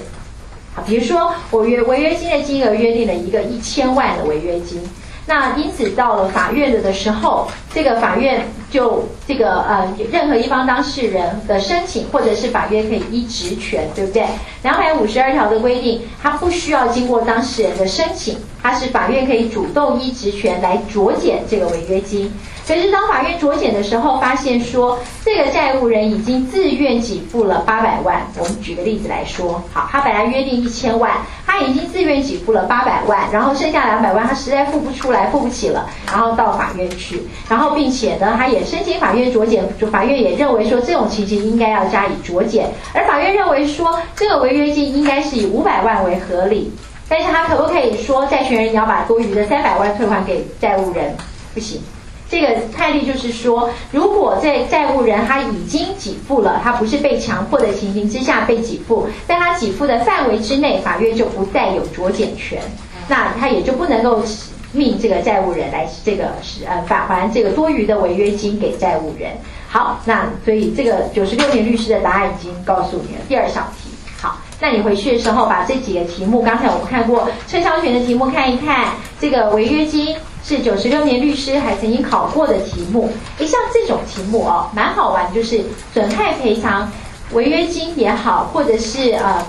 比如说，我约违约金的金额约定了一个一千万的违约金，那因此到了法院的时候，这个法院就这个呃任何一方当事人的申请，或者是法院可以依职权，对不对？两百五十二条的规定，它不需要经过当事人的申请，它是法院可以主动依职权来酌减这个违约金。可是当法院酌减的时候，发现说这个债务人已经自愿给付了八百万。我们举个例子来说，好，他本来约定一千万，他已经自愿给付了八百万，然后剩下两百万他实在付不出来，付不起了，然后到法院去，然后并且呢，他也申请法院酌减，法院也认为说这种情形应该要加以酌减，而法院认为说这个违约金应该是以五百万为合理，但是他可不可以说债权人你要把多余的三百万退还给债务人？不行。这个判例就是说，如果在债务人他已经给付了，他不是被强迫的情形之下被给付，在他给付的范围之内，法院就不再有酌减权，那他也就不能够命这个债务人来这个是呃返还这个多余的违约金给债务人。好，那所以这个九十六年律师的答案已经告诉你了。第二小题，好，那你回去的时候把这几个题目，刚才我们看过撤销权的题目看一看，这个违约金。是九十六年律师还曾经考过的题目，诶，像这种题目哦，蛮好玩，就是损害赔偿、违约金也好，或者是嗯，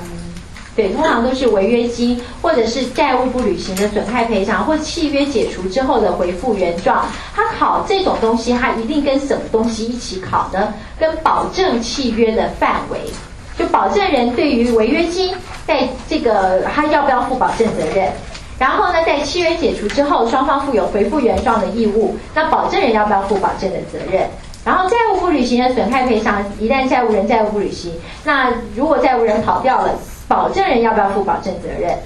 对，通常都是违约金，或者是债务不履行的损害赔偿，或契约解除之后的回复原状。他考这种东西，他一定跟什么东西一起考呢？跟保证契约的范围，就保证人对于违约金，在这个他要不要负保证责任？然后呢，在契约解除之后，双方负有回复原状的义务。那保证人要不要负保证的责任？然后债务不履行的损害赔偿，一旦债务人债务不履行，那如果债务人跑掉了，保证人要不要负保证责任？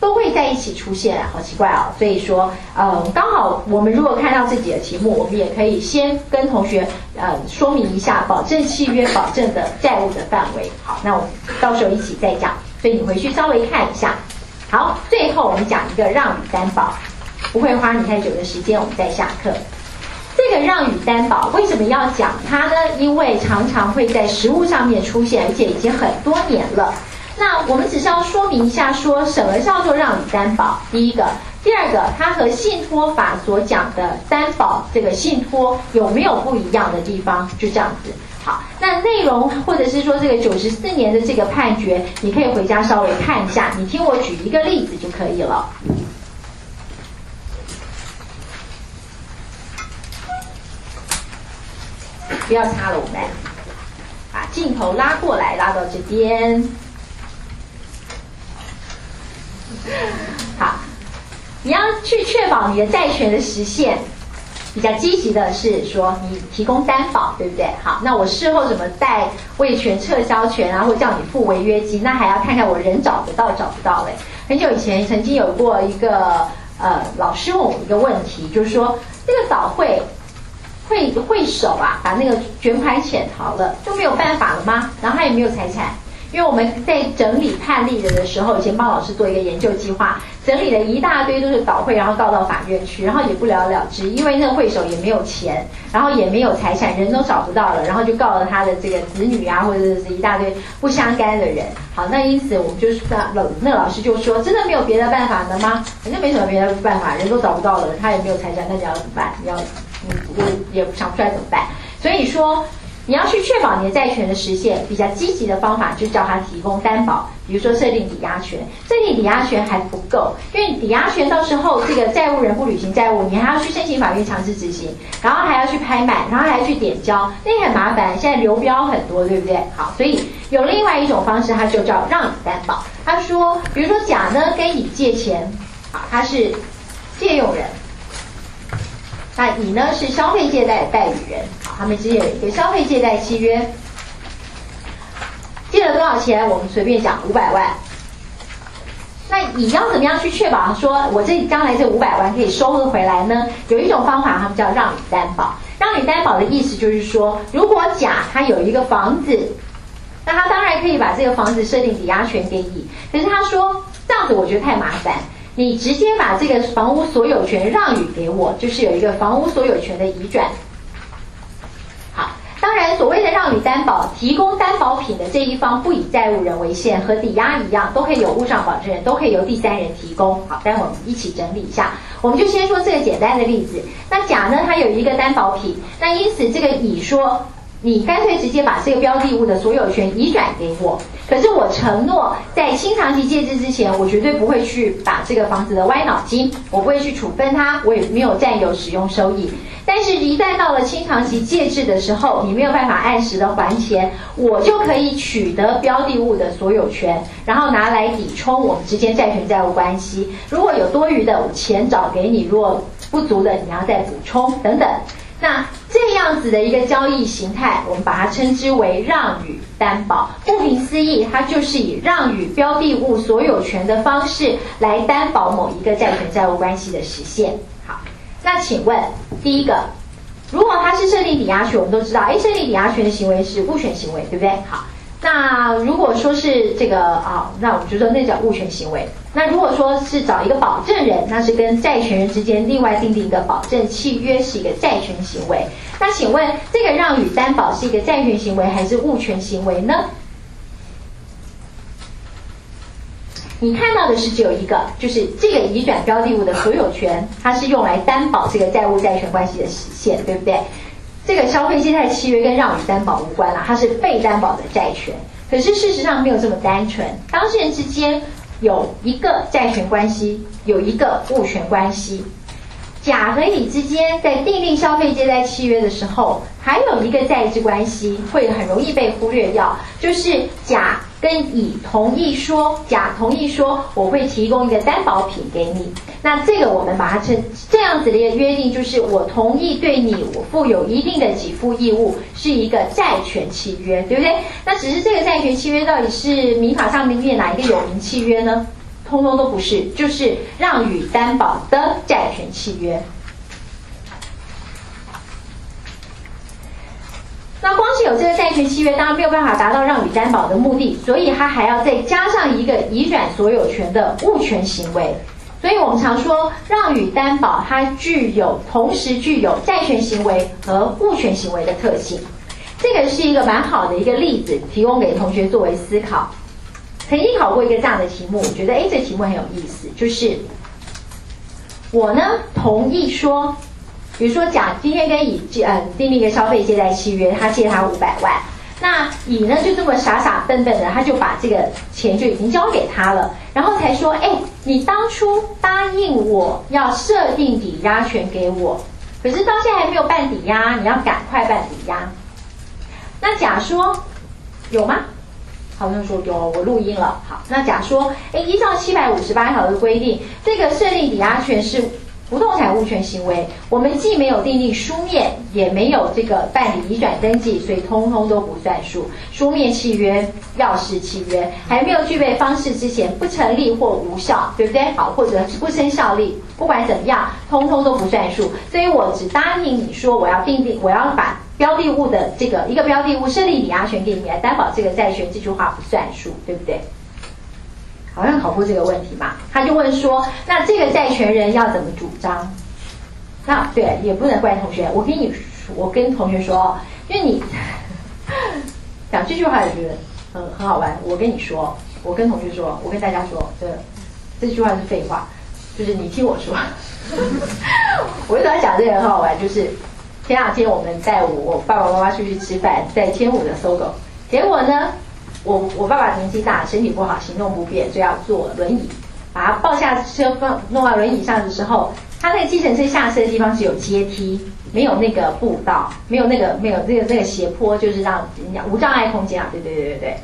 都会在一起出现，好奇怪哦。所以说，嗯，刚好我们如果看到自己的题目，我们也可以先跟同学呃说明一下保证契约保证的债务的范围。好，那我们到时候一起再讲。所以你回去稍微看一下。好，最后我们讲一个让与担保，不会花你太久的时间，我们再下课。这个让与担保为什么要讲它呢？因为常常会在实物上面出现，而且已经很多年了。那我们只是要说明一下，说什么叫做让与担保？第一个，第二个，它和信托法所讲的担保这个信托有没有不一样的地方？就这样子。好，那内容或者是说这个九十四年的这个判决，你可以回家稍微看一下。你听我举一个例子就可以了。不要擦了，我们把镜头拉过来，拉到这边。好，你要去确保你的债权的实现。比较积极的是说，你提供担保，对不对？好，那我事后怎么代位权、撤销权啊，或叫你付违约金，那还要看看我人找得到找不到嘞。很久以前曾经有过一个呃老师问我一个问题，就是说这个早会会会手啊，把那个卷款潜逃了，就没有办法了吗？然后他也没有财产。因为我们在整理判例的时候，以前帮老师做一个研究计划，整理了一大堆都是倒会，然后告到法院去，然后也不了了之，因为那个会手也没有钱，然后也没有财产，人都找不到了，然后就告了他的这个子女啊，或者是一大堆不相干的人。好，那因此我们就是那老那老师就说，真的没有别的办法的吗？反正没什么别的办法，人都找不到了，他也没有财产，那你要怎么办？你要嗯，我也想不出来怎么办。所以说。你要去确保你的债权的实现，比较积极的方法就叫他提供担保，比如说设定抵押权。设定抵押权还不够，因为抵押权到时候这个债务人不履行债务，你还要去申请法院强制执行，然后还要去拍卖，然后还要去点交，那很麻烦。现在流标很多，对不对？好，所以有另外一种方式，它就叫让乙担保。他说，比如说甲呢跟乙借钱，啊，他是借用人。那乙呢是消费借贷代理人，他们之间有一个消费借贷契约，借了多少钱？我们随便讲五百万。那乙要怎么样去确保说我这将来这五百万可以收得回来呢？有一种方法，他们叫让乙担保。让乙担保的意思就是说，如果甲他有一个房子，那他当然可以把这个房子设定抵押权给乙，可是他说这样子我觉得太麻烦。你直接把这个房屋所有权让与给我，就是有一个房屋所有权的移转。好，当然所谓的让与担保提供担保品的这一方不以债务人为限，和抵押一样，都可以有物上保证人，都可以由第三人提供。好，待会我们一起整理一下。我们就先说这个简单的例子。那甲呢，它有一个担保品，那因此这个乙说。你干脆直接把这个标的物的所有权移转给我，可是我承诺在清偿期届至之前，我绝对不会去把这个房子的歪脑筋，我不会去处分它，我也没有占有使用收益。但是，一旦到了清偿期届至的时候，你没有办法按时的还钱，我就可以取得标的物的所有权，然后拿来抵充我们之间债权债务关系。如果有多余的钱找给你，如果不足的，你要再补充等等。那这样子的一个交易形态，我们把它称之为让与担保。顾名思义，它就是以让与标的物所有权的方式来担保某一个债权债务关系的实现。好，那请问第一个，如果它是设定抵押权，我们都知道，哎，设定抵押权的行为是物权行为，对不对？好。那如果说是这个啊，那我们就说那叫物权行为。那如果说是找一个保证人，那是跟债权人之间另外订定一个保证契约，是一个债权行为。那请问这个让与担保是一个债权行为还是物权行为呢？你看到的是只有一个，就是这个移转标的物的所有权，它是用来担保这个债务债权关系的实现，对不对？这个消费借贷契约跟让与担保无关了，它是被担保的债权。可是事实上没有这么单纯，当事人之间有一个债权关系，有一个物权关系。甲和乙之间在订立消费借贷契约的时候，还有一个债之关系会很容易被忽略掉，就是甲。跟乙同意说，甲同意说，我会提供一个担保品给你。那这个我们把它称这样子的一个约定，就是我同意对你我负有一定的给付义务，是一个债权契约，对不对？那只是这个债权契约到底是民法上面哪一个有名契约呢？通通都不是，就是让与担保的债权契约。那光是有这个债权契约，当然没有办法达到让与担保的目的，所以它还要再加上一个移转所有权的物权行为。所以我们常说，让与担保它具有同时具有债权行为和物权行为的特性。这个是一个蛮好的一个例子，提供给同学作为思考。曾经考过一个这样的题目，我觉得哎，这题目很有意思，就是我呢同意说。比如说，甲今天跟乙呃订立一个消费借贷契约，他借他五百万，那乙呢就这么傻傻笨笨的，他就把这个钱就已经交给他了，然后才说，哎，你当初答应我要设定抵押权给我，可是到现在还没有办抵押，你要赶快办抵押。那甲说，有吗？好像说有，我录音了。好，那假说，哎，依照七百五十八条的规定，这个设定抵押权是。不动产物权行为，我们既没有订立书面，也没有这个办理移转登记，所以通通都不算数。书面契约、钥匙契约还没有具备方式之前，不成立或无效，对不对？好，或者是不生效力，不管怎么样，通通都不算数。所以我只答应你说，我要订定，我要把标的物的这个一个标的物设立抵押权给你来担保这个债权，这句话不算数，对不对？好像考过这个问题嘛？他就问说：“那这个债权人要怎么主张？”那对，也不能怪同学。我跟你，我跟同学说，因为你 讲这句话，也觉得很很好玩。我跟你说，我跟同学说，我跟大家说，这这句话是废话，就是你听我说。我为什么要讲这个很好玩？就是前两天我们带我爸爸妈妈出去吃饭，在天武的搜狗，结果呢？我我爸爸年纪大，身体不好，行动不便，就要坐轮椅，把他抱下车放弄到轮椅上的时候，他那个计程车下车的地方是有阶梯，没有那个步道，没有那个没有那个那个斜坡，就是让人家无障碍空间啊，对对对对对，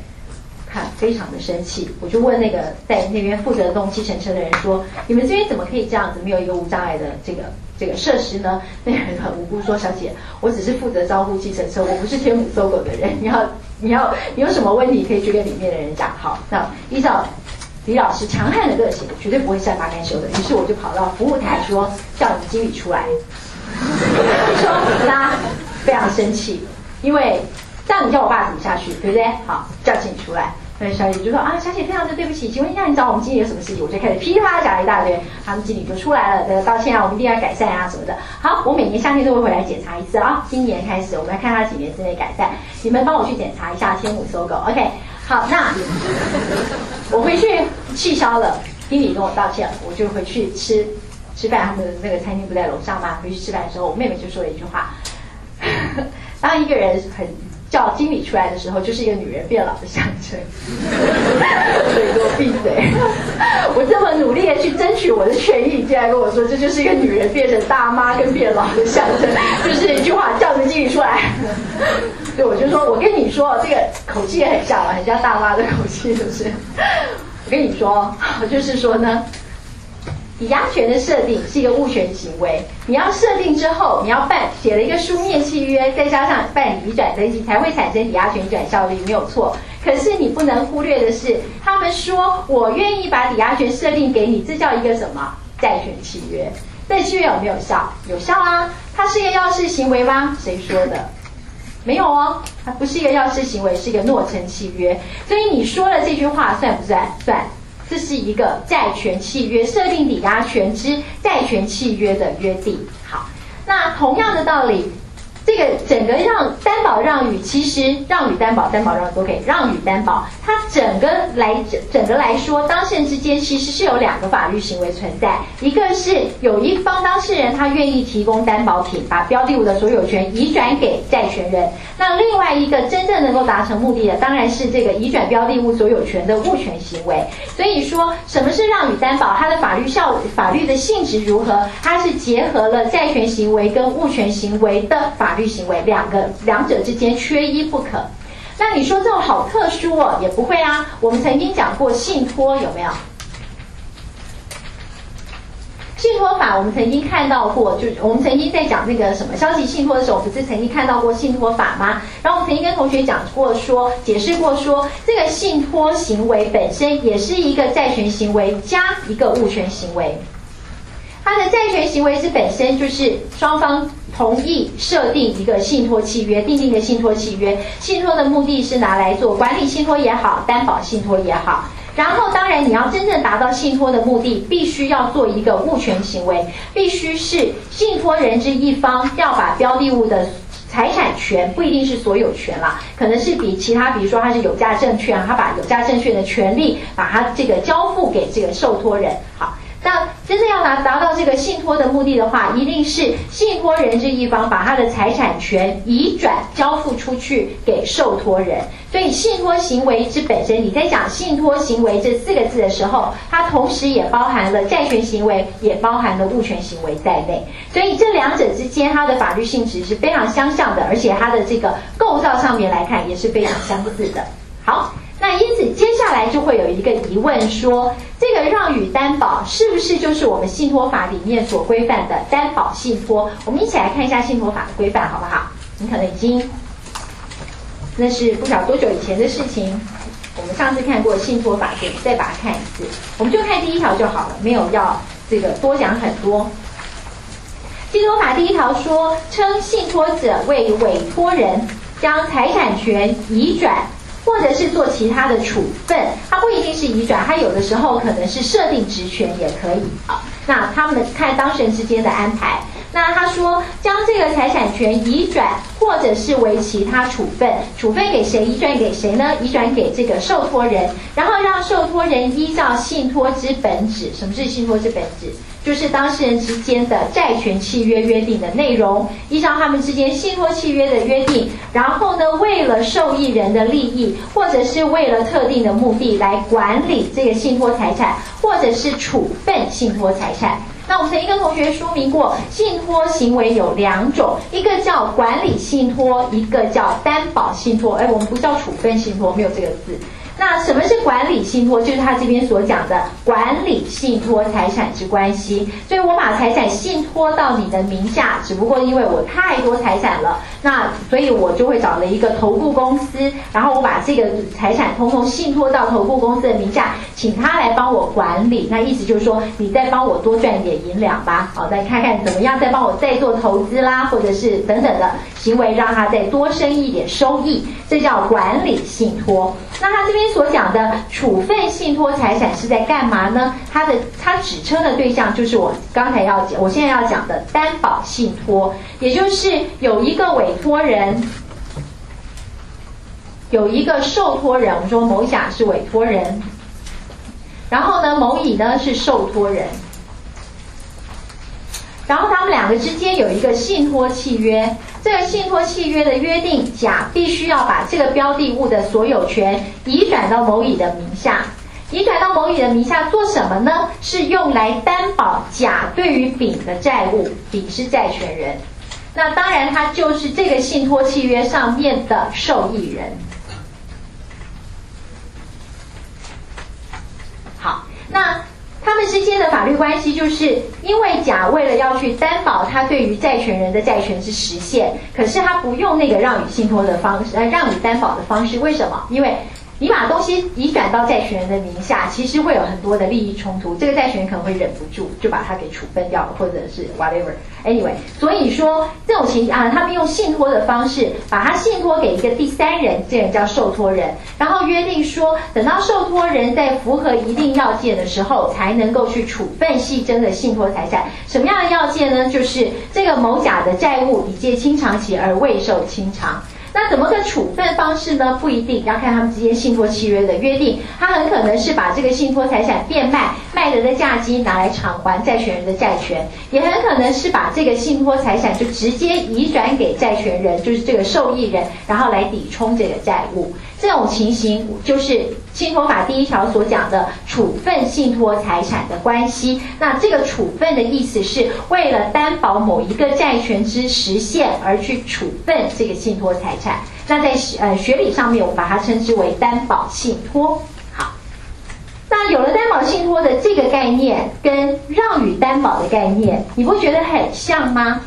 看非常的生气，我就问那个在那边负责动计程车的人说，你们这边怎么可以这样子，没有一个无障碍的这个这个设施呢？那个人很无辜说，小姐，我只是负责招呼计程车，我不是天母搜狗的人，你要。你要你有什么问题可以去跟里面的人讲。好，那依照李老师强悍的个性，绝对不会善罢甘休的。于是我就跑到服务台说：“叫你经理出来。”说他非常生气，因为这样你叫我爸怎么下去，对不对？好，叫经理出来。那小姐就说啊，小姐非常的对不起，请问一下你找我们经理有什么事情？我就开始噼里啪啦讲了一大堆，他们经理就出来了，呃，道歉啊，我们一定要改善啊什么的。好，我每年夏天都会回来检查一次啊，今年开始我们来看他几年之内改善，你们帮我去检查一下天母搜狗，OK？好，那我回去气消了，经理跟我道歉，我就回去吃吃饭，他们那个餐厅不在楼上吗？回去吃饭的时候，我妹妹就说了一句话，当一个人很。叫经理出来的时候，就是一个女人变老的象征。所以给我闭嘴！我这么努力的去争取我的权益，竟然跟我说这就是一个女人变成大妈跟变老的象征，就是一句话叫着经理出来。对，我就说，我跟你说，这个口气也很像啊，很像大妈的口气，是不是？我跟你说，就是说呢。抵押权的设定是一个物权行为，你要设定之后，你要办写了一个书面契约，再加上办理移转登记，才会产生抵押权移转效力，没有错。可是你不能忽略的是，他们说我愿意把抵押权设定给你，这叫一个什么债权契约？这契约有没有效？有效啊！它是一个要事行为吗？谁说的？没有哦，它不是一个要事行为，是一个诺成契约。所以你说了这句话算不算？算。这是一个债权契约设定抵押权之债权契约的约定。好，那同样的道理。这个整个让担保让与，其实让与担保、担保让都可以。让与担保，它整个来整整个来说，当事人之间其实是有两个法律行为存在。一个是有一方当事人他愿意提供担保品，把标的物的所有权移转给债权人。那另外一个真正能够达成目的的，当然是这个移转标的物所有权的物权行为。所以说，什么是让与担保？它的法律效法律的性质如何？它是结合了债权行为跟物权行为的法。律行为两个两者之间缺一不可，那你说这种好特殊哦，也不会啊。我们曾经讲过信托有没有？信托法我们曾经看到过，就我们曾经在讲那个什么消极信托的时候，不是曾经看到过信托法吗？然后我曾经跟同学讲过说，解释过说，这个信托行为本身也是一个债权行为加一个物权行为。它的债权行为是本身就是双方同意设定一个信托契约，订定的信托契约。信托的目的是拿来做管理信托也好，担保信托也好。然后，当然你要真正达到信托的目的，必须要做一个物权行为，必须是信托人之一方要把标的物的财产权，不一定是所有权啦，可能是比其他，比如说他是有价证券，他把有价证券的权利，把它这个交付给这个受托人。好。那真正要达达到这个信托的目的的话，一定是信托人这一方把他的财产权移转交付出去给受托人。所以信托行为之本身，你在讲信托行为这四个字的时候，它同时也包含了债权行为，也包含了物权行为在内。所以这两者之间，它的法律性质是非常相像的，而且它的这个构造上面来看也是非常相似的。好。那因此，接下来就会有一个疑问：说这个让与担保是不是就是我们信托法里面所规范的担保信托？我们一起来看一下信托法的规范，好不好？你可能已经那是不晓多久以前的事情。我们上次看过信托法，对，再把它看一次。我们就看第一条就好了，没有要这个多讲很多。信托法第一条说，称信托者为委托人，将财产权移转。或者是做其他的处分，它不一定是移转，它有的时候可能是设定职权也可以啊。那他们看当事人之间的安排。那他说将这个财产权移转，或者是为其他处分，处分给谁？移转给谁呢？移转给这个受托人，然后让受托人依照信托之本旨。什么是信托之本旨？就是当事人之间的债权契约约定的内容，依照他们之间信托契约的约定，然后呢，为了受益人的利益，或者是为了特定的目的来管理这个信托财产，或者是处分信托财产。那我们曾经跟同学说明过，信托行为有两种，一个叫管理信托，一个叫担保信托。哎，我们不叫处分信托，没有这个字。那什么是管理信托？就是他这边所讲的管理信托财产之关系。所以我把财产信托到你的名下，只不过因为我太多财产了，那所以我就会找了一个投顾公司，然后我把这个财产通通信托到投顾公司的名下，请他来帮我管理。那意思就是说，你再帮我多赚一点银两吧，好，再看看怎么样，再帮我再做投资啦，或者是等等的行为，让他再多生一点收益，这叫管理信托。那他这边所讲的处分信托财产是在干嘛呢？他的他指称的对象就是我刚才要讲，我现在要讲的担保信托，也就是有一个委托人，有一个受托人，我们说某甲是委托人，然后呢，某乙呢是受托人。然后他们两个之间有一个信托契约，这个信托契约的约定，甲必须要把这个标的物的所有权移转到某乙的名下，移转到某乙的名下做什么呢？是用来担保甲对于丙的债务，丙是债权人，那当然他就是这个信托契约上面的受益人。好，那。他们之间的法律关系，就是因为甲为了要去担保他对于债权人的债权是实现，可是他不用那个让与信托的方式，呃，让与担保的方式，为什么？因为。你把东西移转到债权人的名下，其实会有很多的利益冲突。这个债权人可能会忍不住就把它给处分掉了，或者是 whatever。Anyway，所以说这种情啊，他们用信托的方式把他信托给一个第三人，这人叫受托人，然后约定说，等到受托人在符合一定要件的时候，才能够去处分系争的信托财产。什么样的要件呢？就是这个某甲的债务已借清偿期而未受清偿。那怎么个处分方式呢？不一定要看他们之间信托契约的约定。他很可能是把这个信托财产变卖，卖得的价金拿来偿还债权人的债权，也很可能是把这个信托财产就直接移转给债权人，就是这个受益人，然后来抵充这个债务。这种情形就是信托法第一条所讲的处分信托财产的关系。那这个处分的意思是为了担保某一个债权之实现而去处分这个信托财产。那在呃学理上面，我们把它称之为担保信托。好，那有了担保信托的这个概念，跟让与担保的概念，你不觉得很像吗？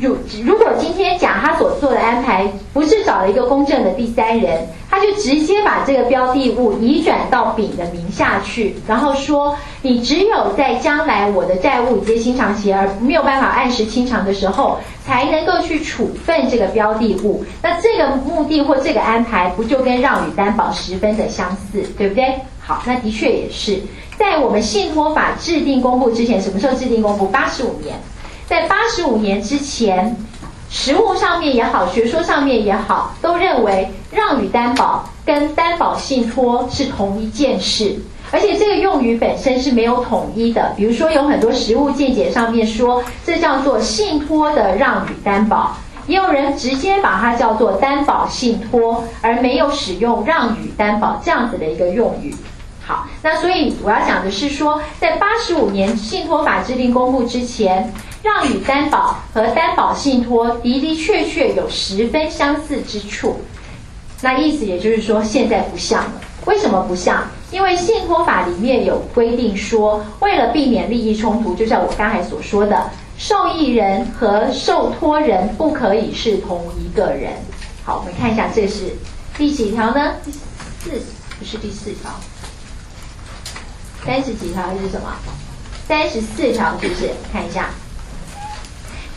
如如果今天甲他所做的安排不是找了一个公正的第三人，他就直接把这个标的物移转到丙的名下去，然后说你只有在将来我的债务已经清偿期而没有办法按时清偿的时候，才能够去处分这个标的物。那这个目的或这个安排不就跟让与担保十分的相似，对不对？好，那的确也是在我们信托法制定公布之前，什么时候制定公布？八十五年。在八十五年之前，实务上面也好，学说上面也好，都认为让与担保跟担保信托是同一件事，而且这个用语本身是没有统一的。比如说，有很多实务见解上面说，这叫做信托的让与担保，也有人直接把它叫做担保信托，而没有使用让与担保这样子的一个用语。好，那所以我要讲的是说，在八十五年信托法制定公布之前。让与担保和担保信托的的确确有十分相似之处，那意思也就是说现在不像了。为什么不像？因为信托法里面有规定说，为了避免利益冲突，就像我刚才所说的，受益人和受托人不可以是同一个人。好，我们看一下这是第几条呢？第四不是第四条，三十几条还是什么？三十四条是不是？看一下。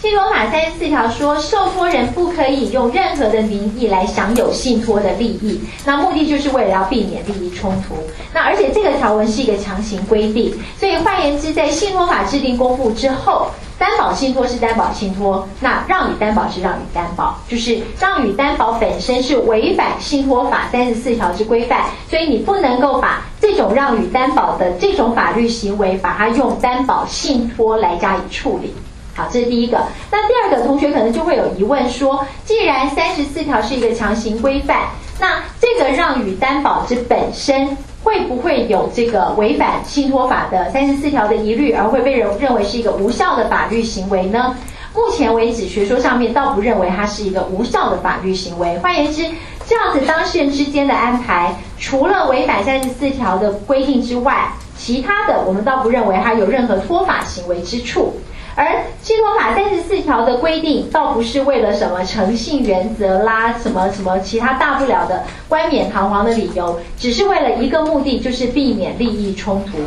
信托法三十四条说，受托人不可以用任何的名义来享有信托的利益，那目的就是为了要避免利益冲突。那而且这个条文是一个强行规定，所以换言之，在信托法制定公布之后，担保信托是担保信托，那让与担保是让与担保，就是让与担保本身是违反信托法三十四条之规范，所以你不能够把这种让与担保的这种法律行为，把它用担保信托来加以处理。好，这是第一个。那第二个，同学可能就会有疑问说，既然三十四条是一个强行规范，那这个让与担保之本身会不会有这个违反信托法的三十四条的疑虑，而会被人认为是一个无效的法律行为呢？目前为止，学说上面倒不认为它是一个无效的法律行为。换言之，这样子当事人之间的安排，除了违反三十四条的规定之外，其他的我们倒不认为它有任何脱法行为之处。而信托法三十四条的规定，倒不是为了什么诚信原则啦，什么什么其他大不了的冠冕堂皇的理由，只是为了一个目的，就是避免利益冲突，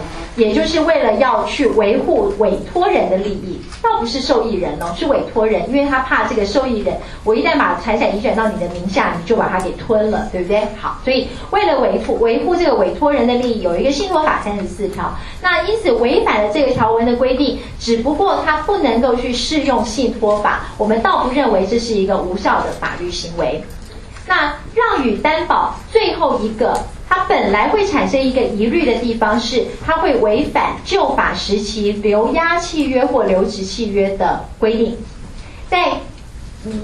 也就是为了要去维护委托人的利益，倒不是受益人哦，是委托人，因为他怕这个受益人，我一旦把财产移转到你的名下，你就把它给吞了，对不对？好，所以为了维护维护这个委托人的利益，有一个信托法三十四条，那因此违反了这个条文的规定，只不过他不能够去适用信托法，我们倒不认为这是一个无效的法律行为。那让与担保最后一个，它本来会产生一个疑虑的地方是，它会违反旧法时期留押契约或留职契约的规定，在。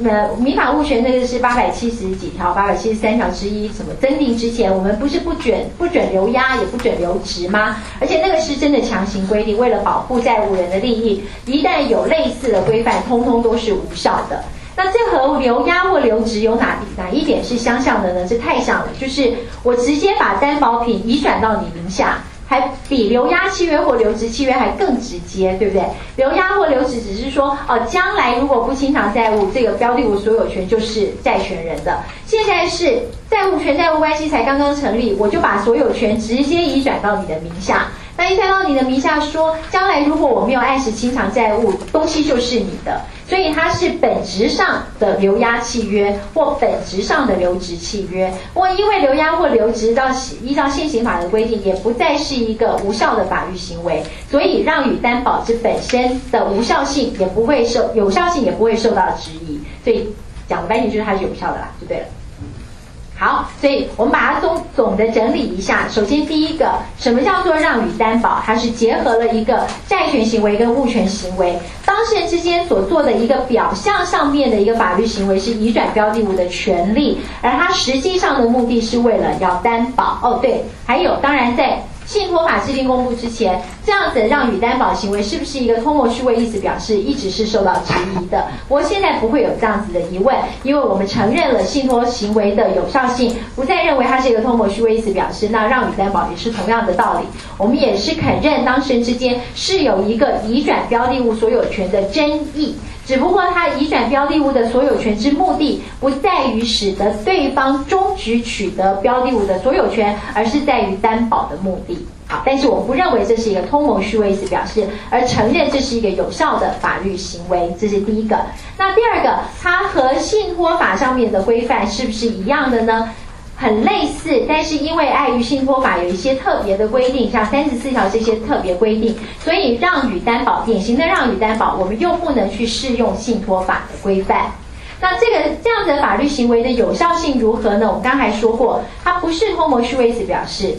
那，民法物权那个是八百七十几条，八百七十三条之一，什么增订之前，我们不是不准不准留押，也不准留职吗？而且那个是真的强行规定，为了保护债务人的利益，一旦有类似的规范，通通都是无效的。那这和留押或留职有哪哪一点是相像的呢？这太像了，就是我直接把担保品移转到你名下。还比留押契约或留职契约还更直接，对不对？留押或留职只是说，哦，将来如果不清偿债务，这个标的物所有权就是债权人的。现在是债务权债务关系才刚刚成立，我就把所有权直接移转到你的名下。那移转到你的名下，说将来如果我没有按时清偿债务，东西就是你的。所以它是本质上的留押契约或本质上的留职契约。不过因为留押或留职到依照现行法的规定，也不再是一个无效的法律行为，所以让与担保之本身的无效性也不会受有效性也不会受到质疑。所以讲的白点就是它是有效的啦，就对了。好，所以我们把它总总的整理一下。首先，第一个，什么叫做让与担保？它是结合了一个债权行为跟物权行为，当事人之间所做的一个表象上面的一个法律行为是移转标的物的权利，而它实际上的目的是为了要担保。哦，对，还有，当然在。信托法制定公布之前，这样子让与担保行为是不是一个通谋虚伪意思表示，一直是受到质疑的。不过现在不会有这样子的疑问，因为我们承认了信托行为的有效性，不再认为它是一个通谋虚伪意思表示。那让与担保也是同样的道理，我们也是肯认当事人之间是有一个移转标的物所有权的争议。只不过，它移转标的物的所有权之目的，不在于使得对方终止取得标的物的所有权，而是在于担保的目的。好，但是我不认为这是一个通谋虚伪意思表示，而承认这是一个有效的法律行为，这是第一个。那第二个，它和信托法上面的规范是不是一样的呢？很类似，但是因为碍于信托法有一些特别的规定，像三十四条这些特别规定，所以让与担保典型的让与担保，我们又不能去适用信托法的规范。那这个这样子的法律行为的有效性如何呢？我们刚才说过，它不是通谋虚伪词表示。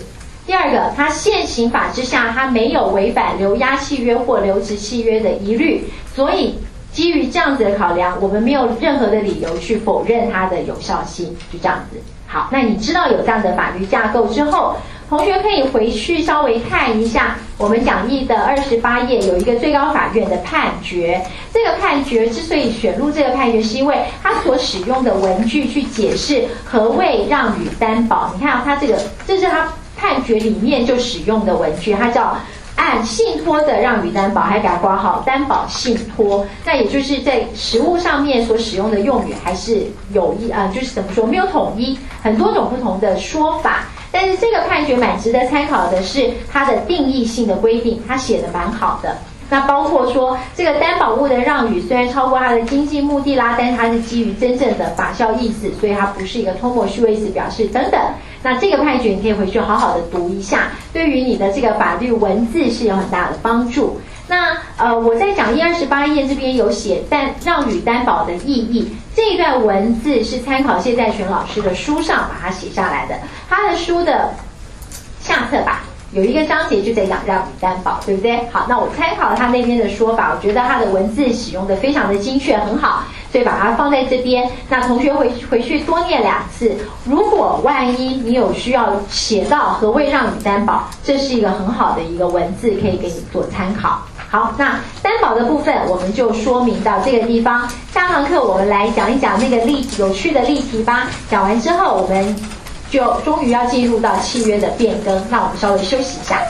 第二个，它现行法之下，它没有违反留押契约或留职契约的疑虑，所以基于这样子的考量，我们没有任何的理由去否认它的有效性，就这样子。好，那你知道有这样的法律架构之后，同学可以回去稍微看一下我们讲义的二十八页，有一个最高法院的判决。这个判决之所以选入这个判决，是因为它所使用的文句去解释何谓让与担保。你看，它这个这是它判决里面就使用的文句，它叫。按信托的让与担保，还给它挂号担保信托，那也就是在实物上面所使用的用语还是有一啊，就是怎么说没有统一，很多种不同的说法。但是这个判决蛮值得参考的是它的定义性的规定，它写的蛮好的。那包括说这个担保物的让与虽然超过它的经济目的啦，但是它是基于真正的法效意思，所以它不是一个通过虚位子表示等等。那这个判决你可以回去好好的读一下，对于你的这个法律文字是有很大的帮助。那呃，我在讲一二十八页这边有写担让与担保的意义，这一段文字是参考谢在全老师的书上把它写下来的，他的书的下册吧。有一个章节就在讲让与担保，对不对？好，那我参考了他那边的说法，我觉得他的文字使用的非常的精确，很好，所以把它放在这边。那同学回回去多念两次。如果万一你有需要写到何谓让与担保，这是一个很好的一个文字，可以给你做参考。好，那担保的部分我们就说明到这个地方。下堂课我们来讲一讲那个例有趣的例题吧。讲完之后我们。就终于要进入到契约的变更，那我们稍微休息一下。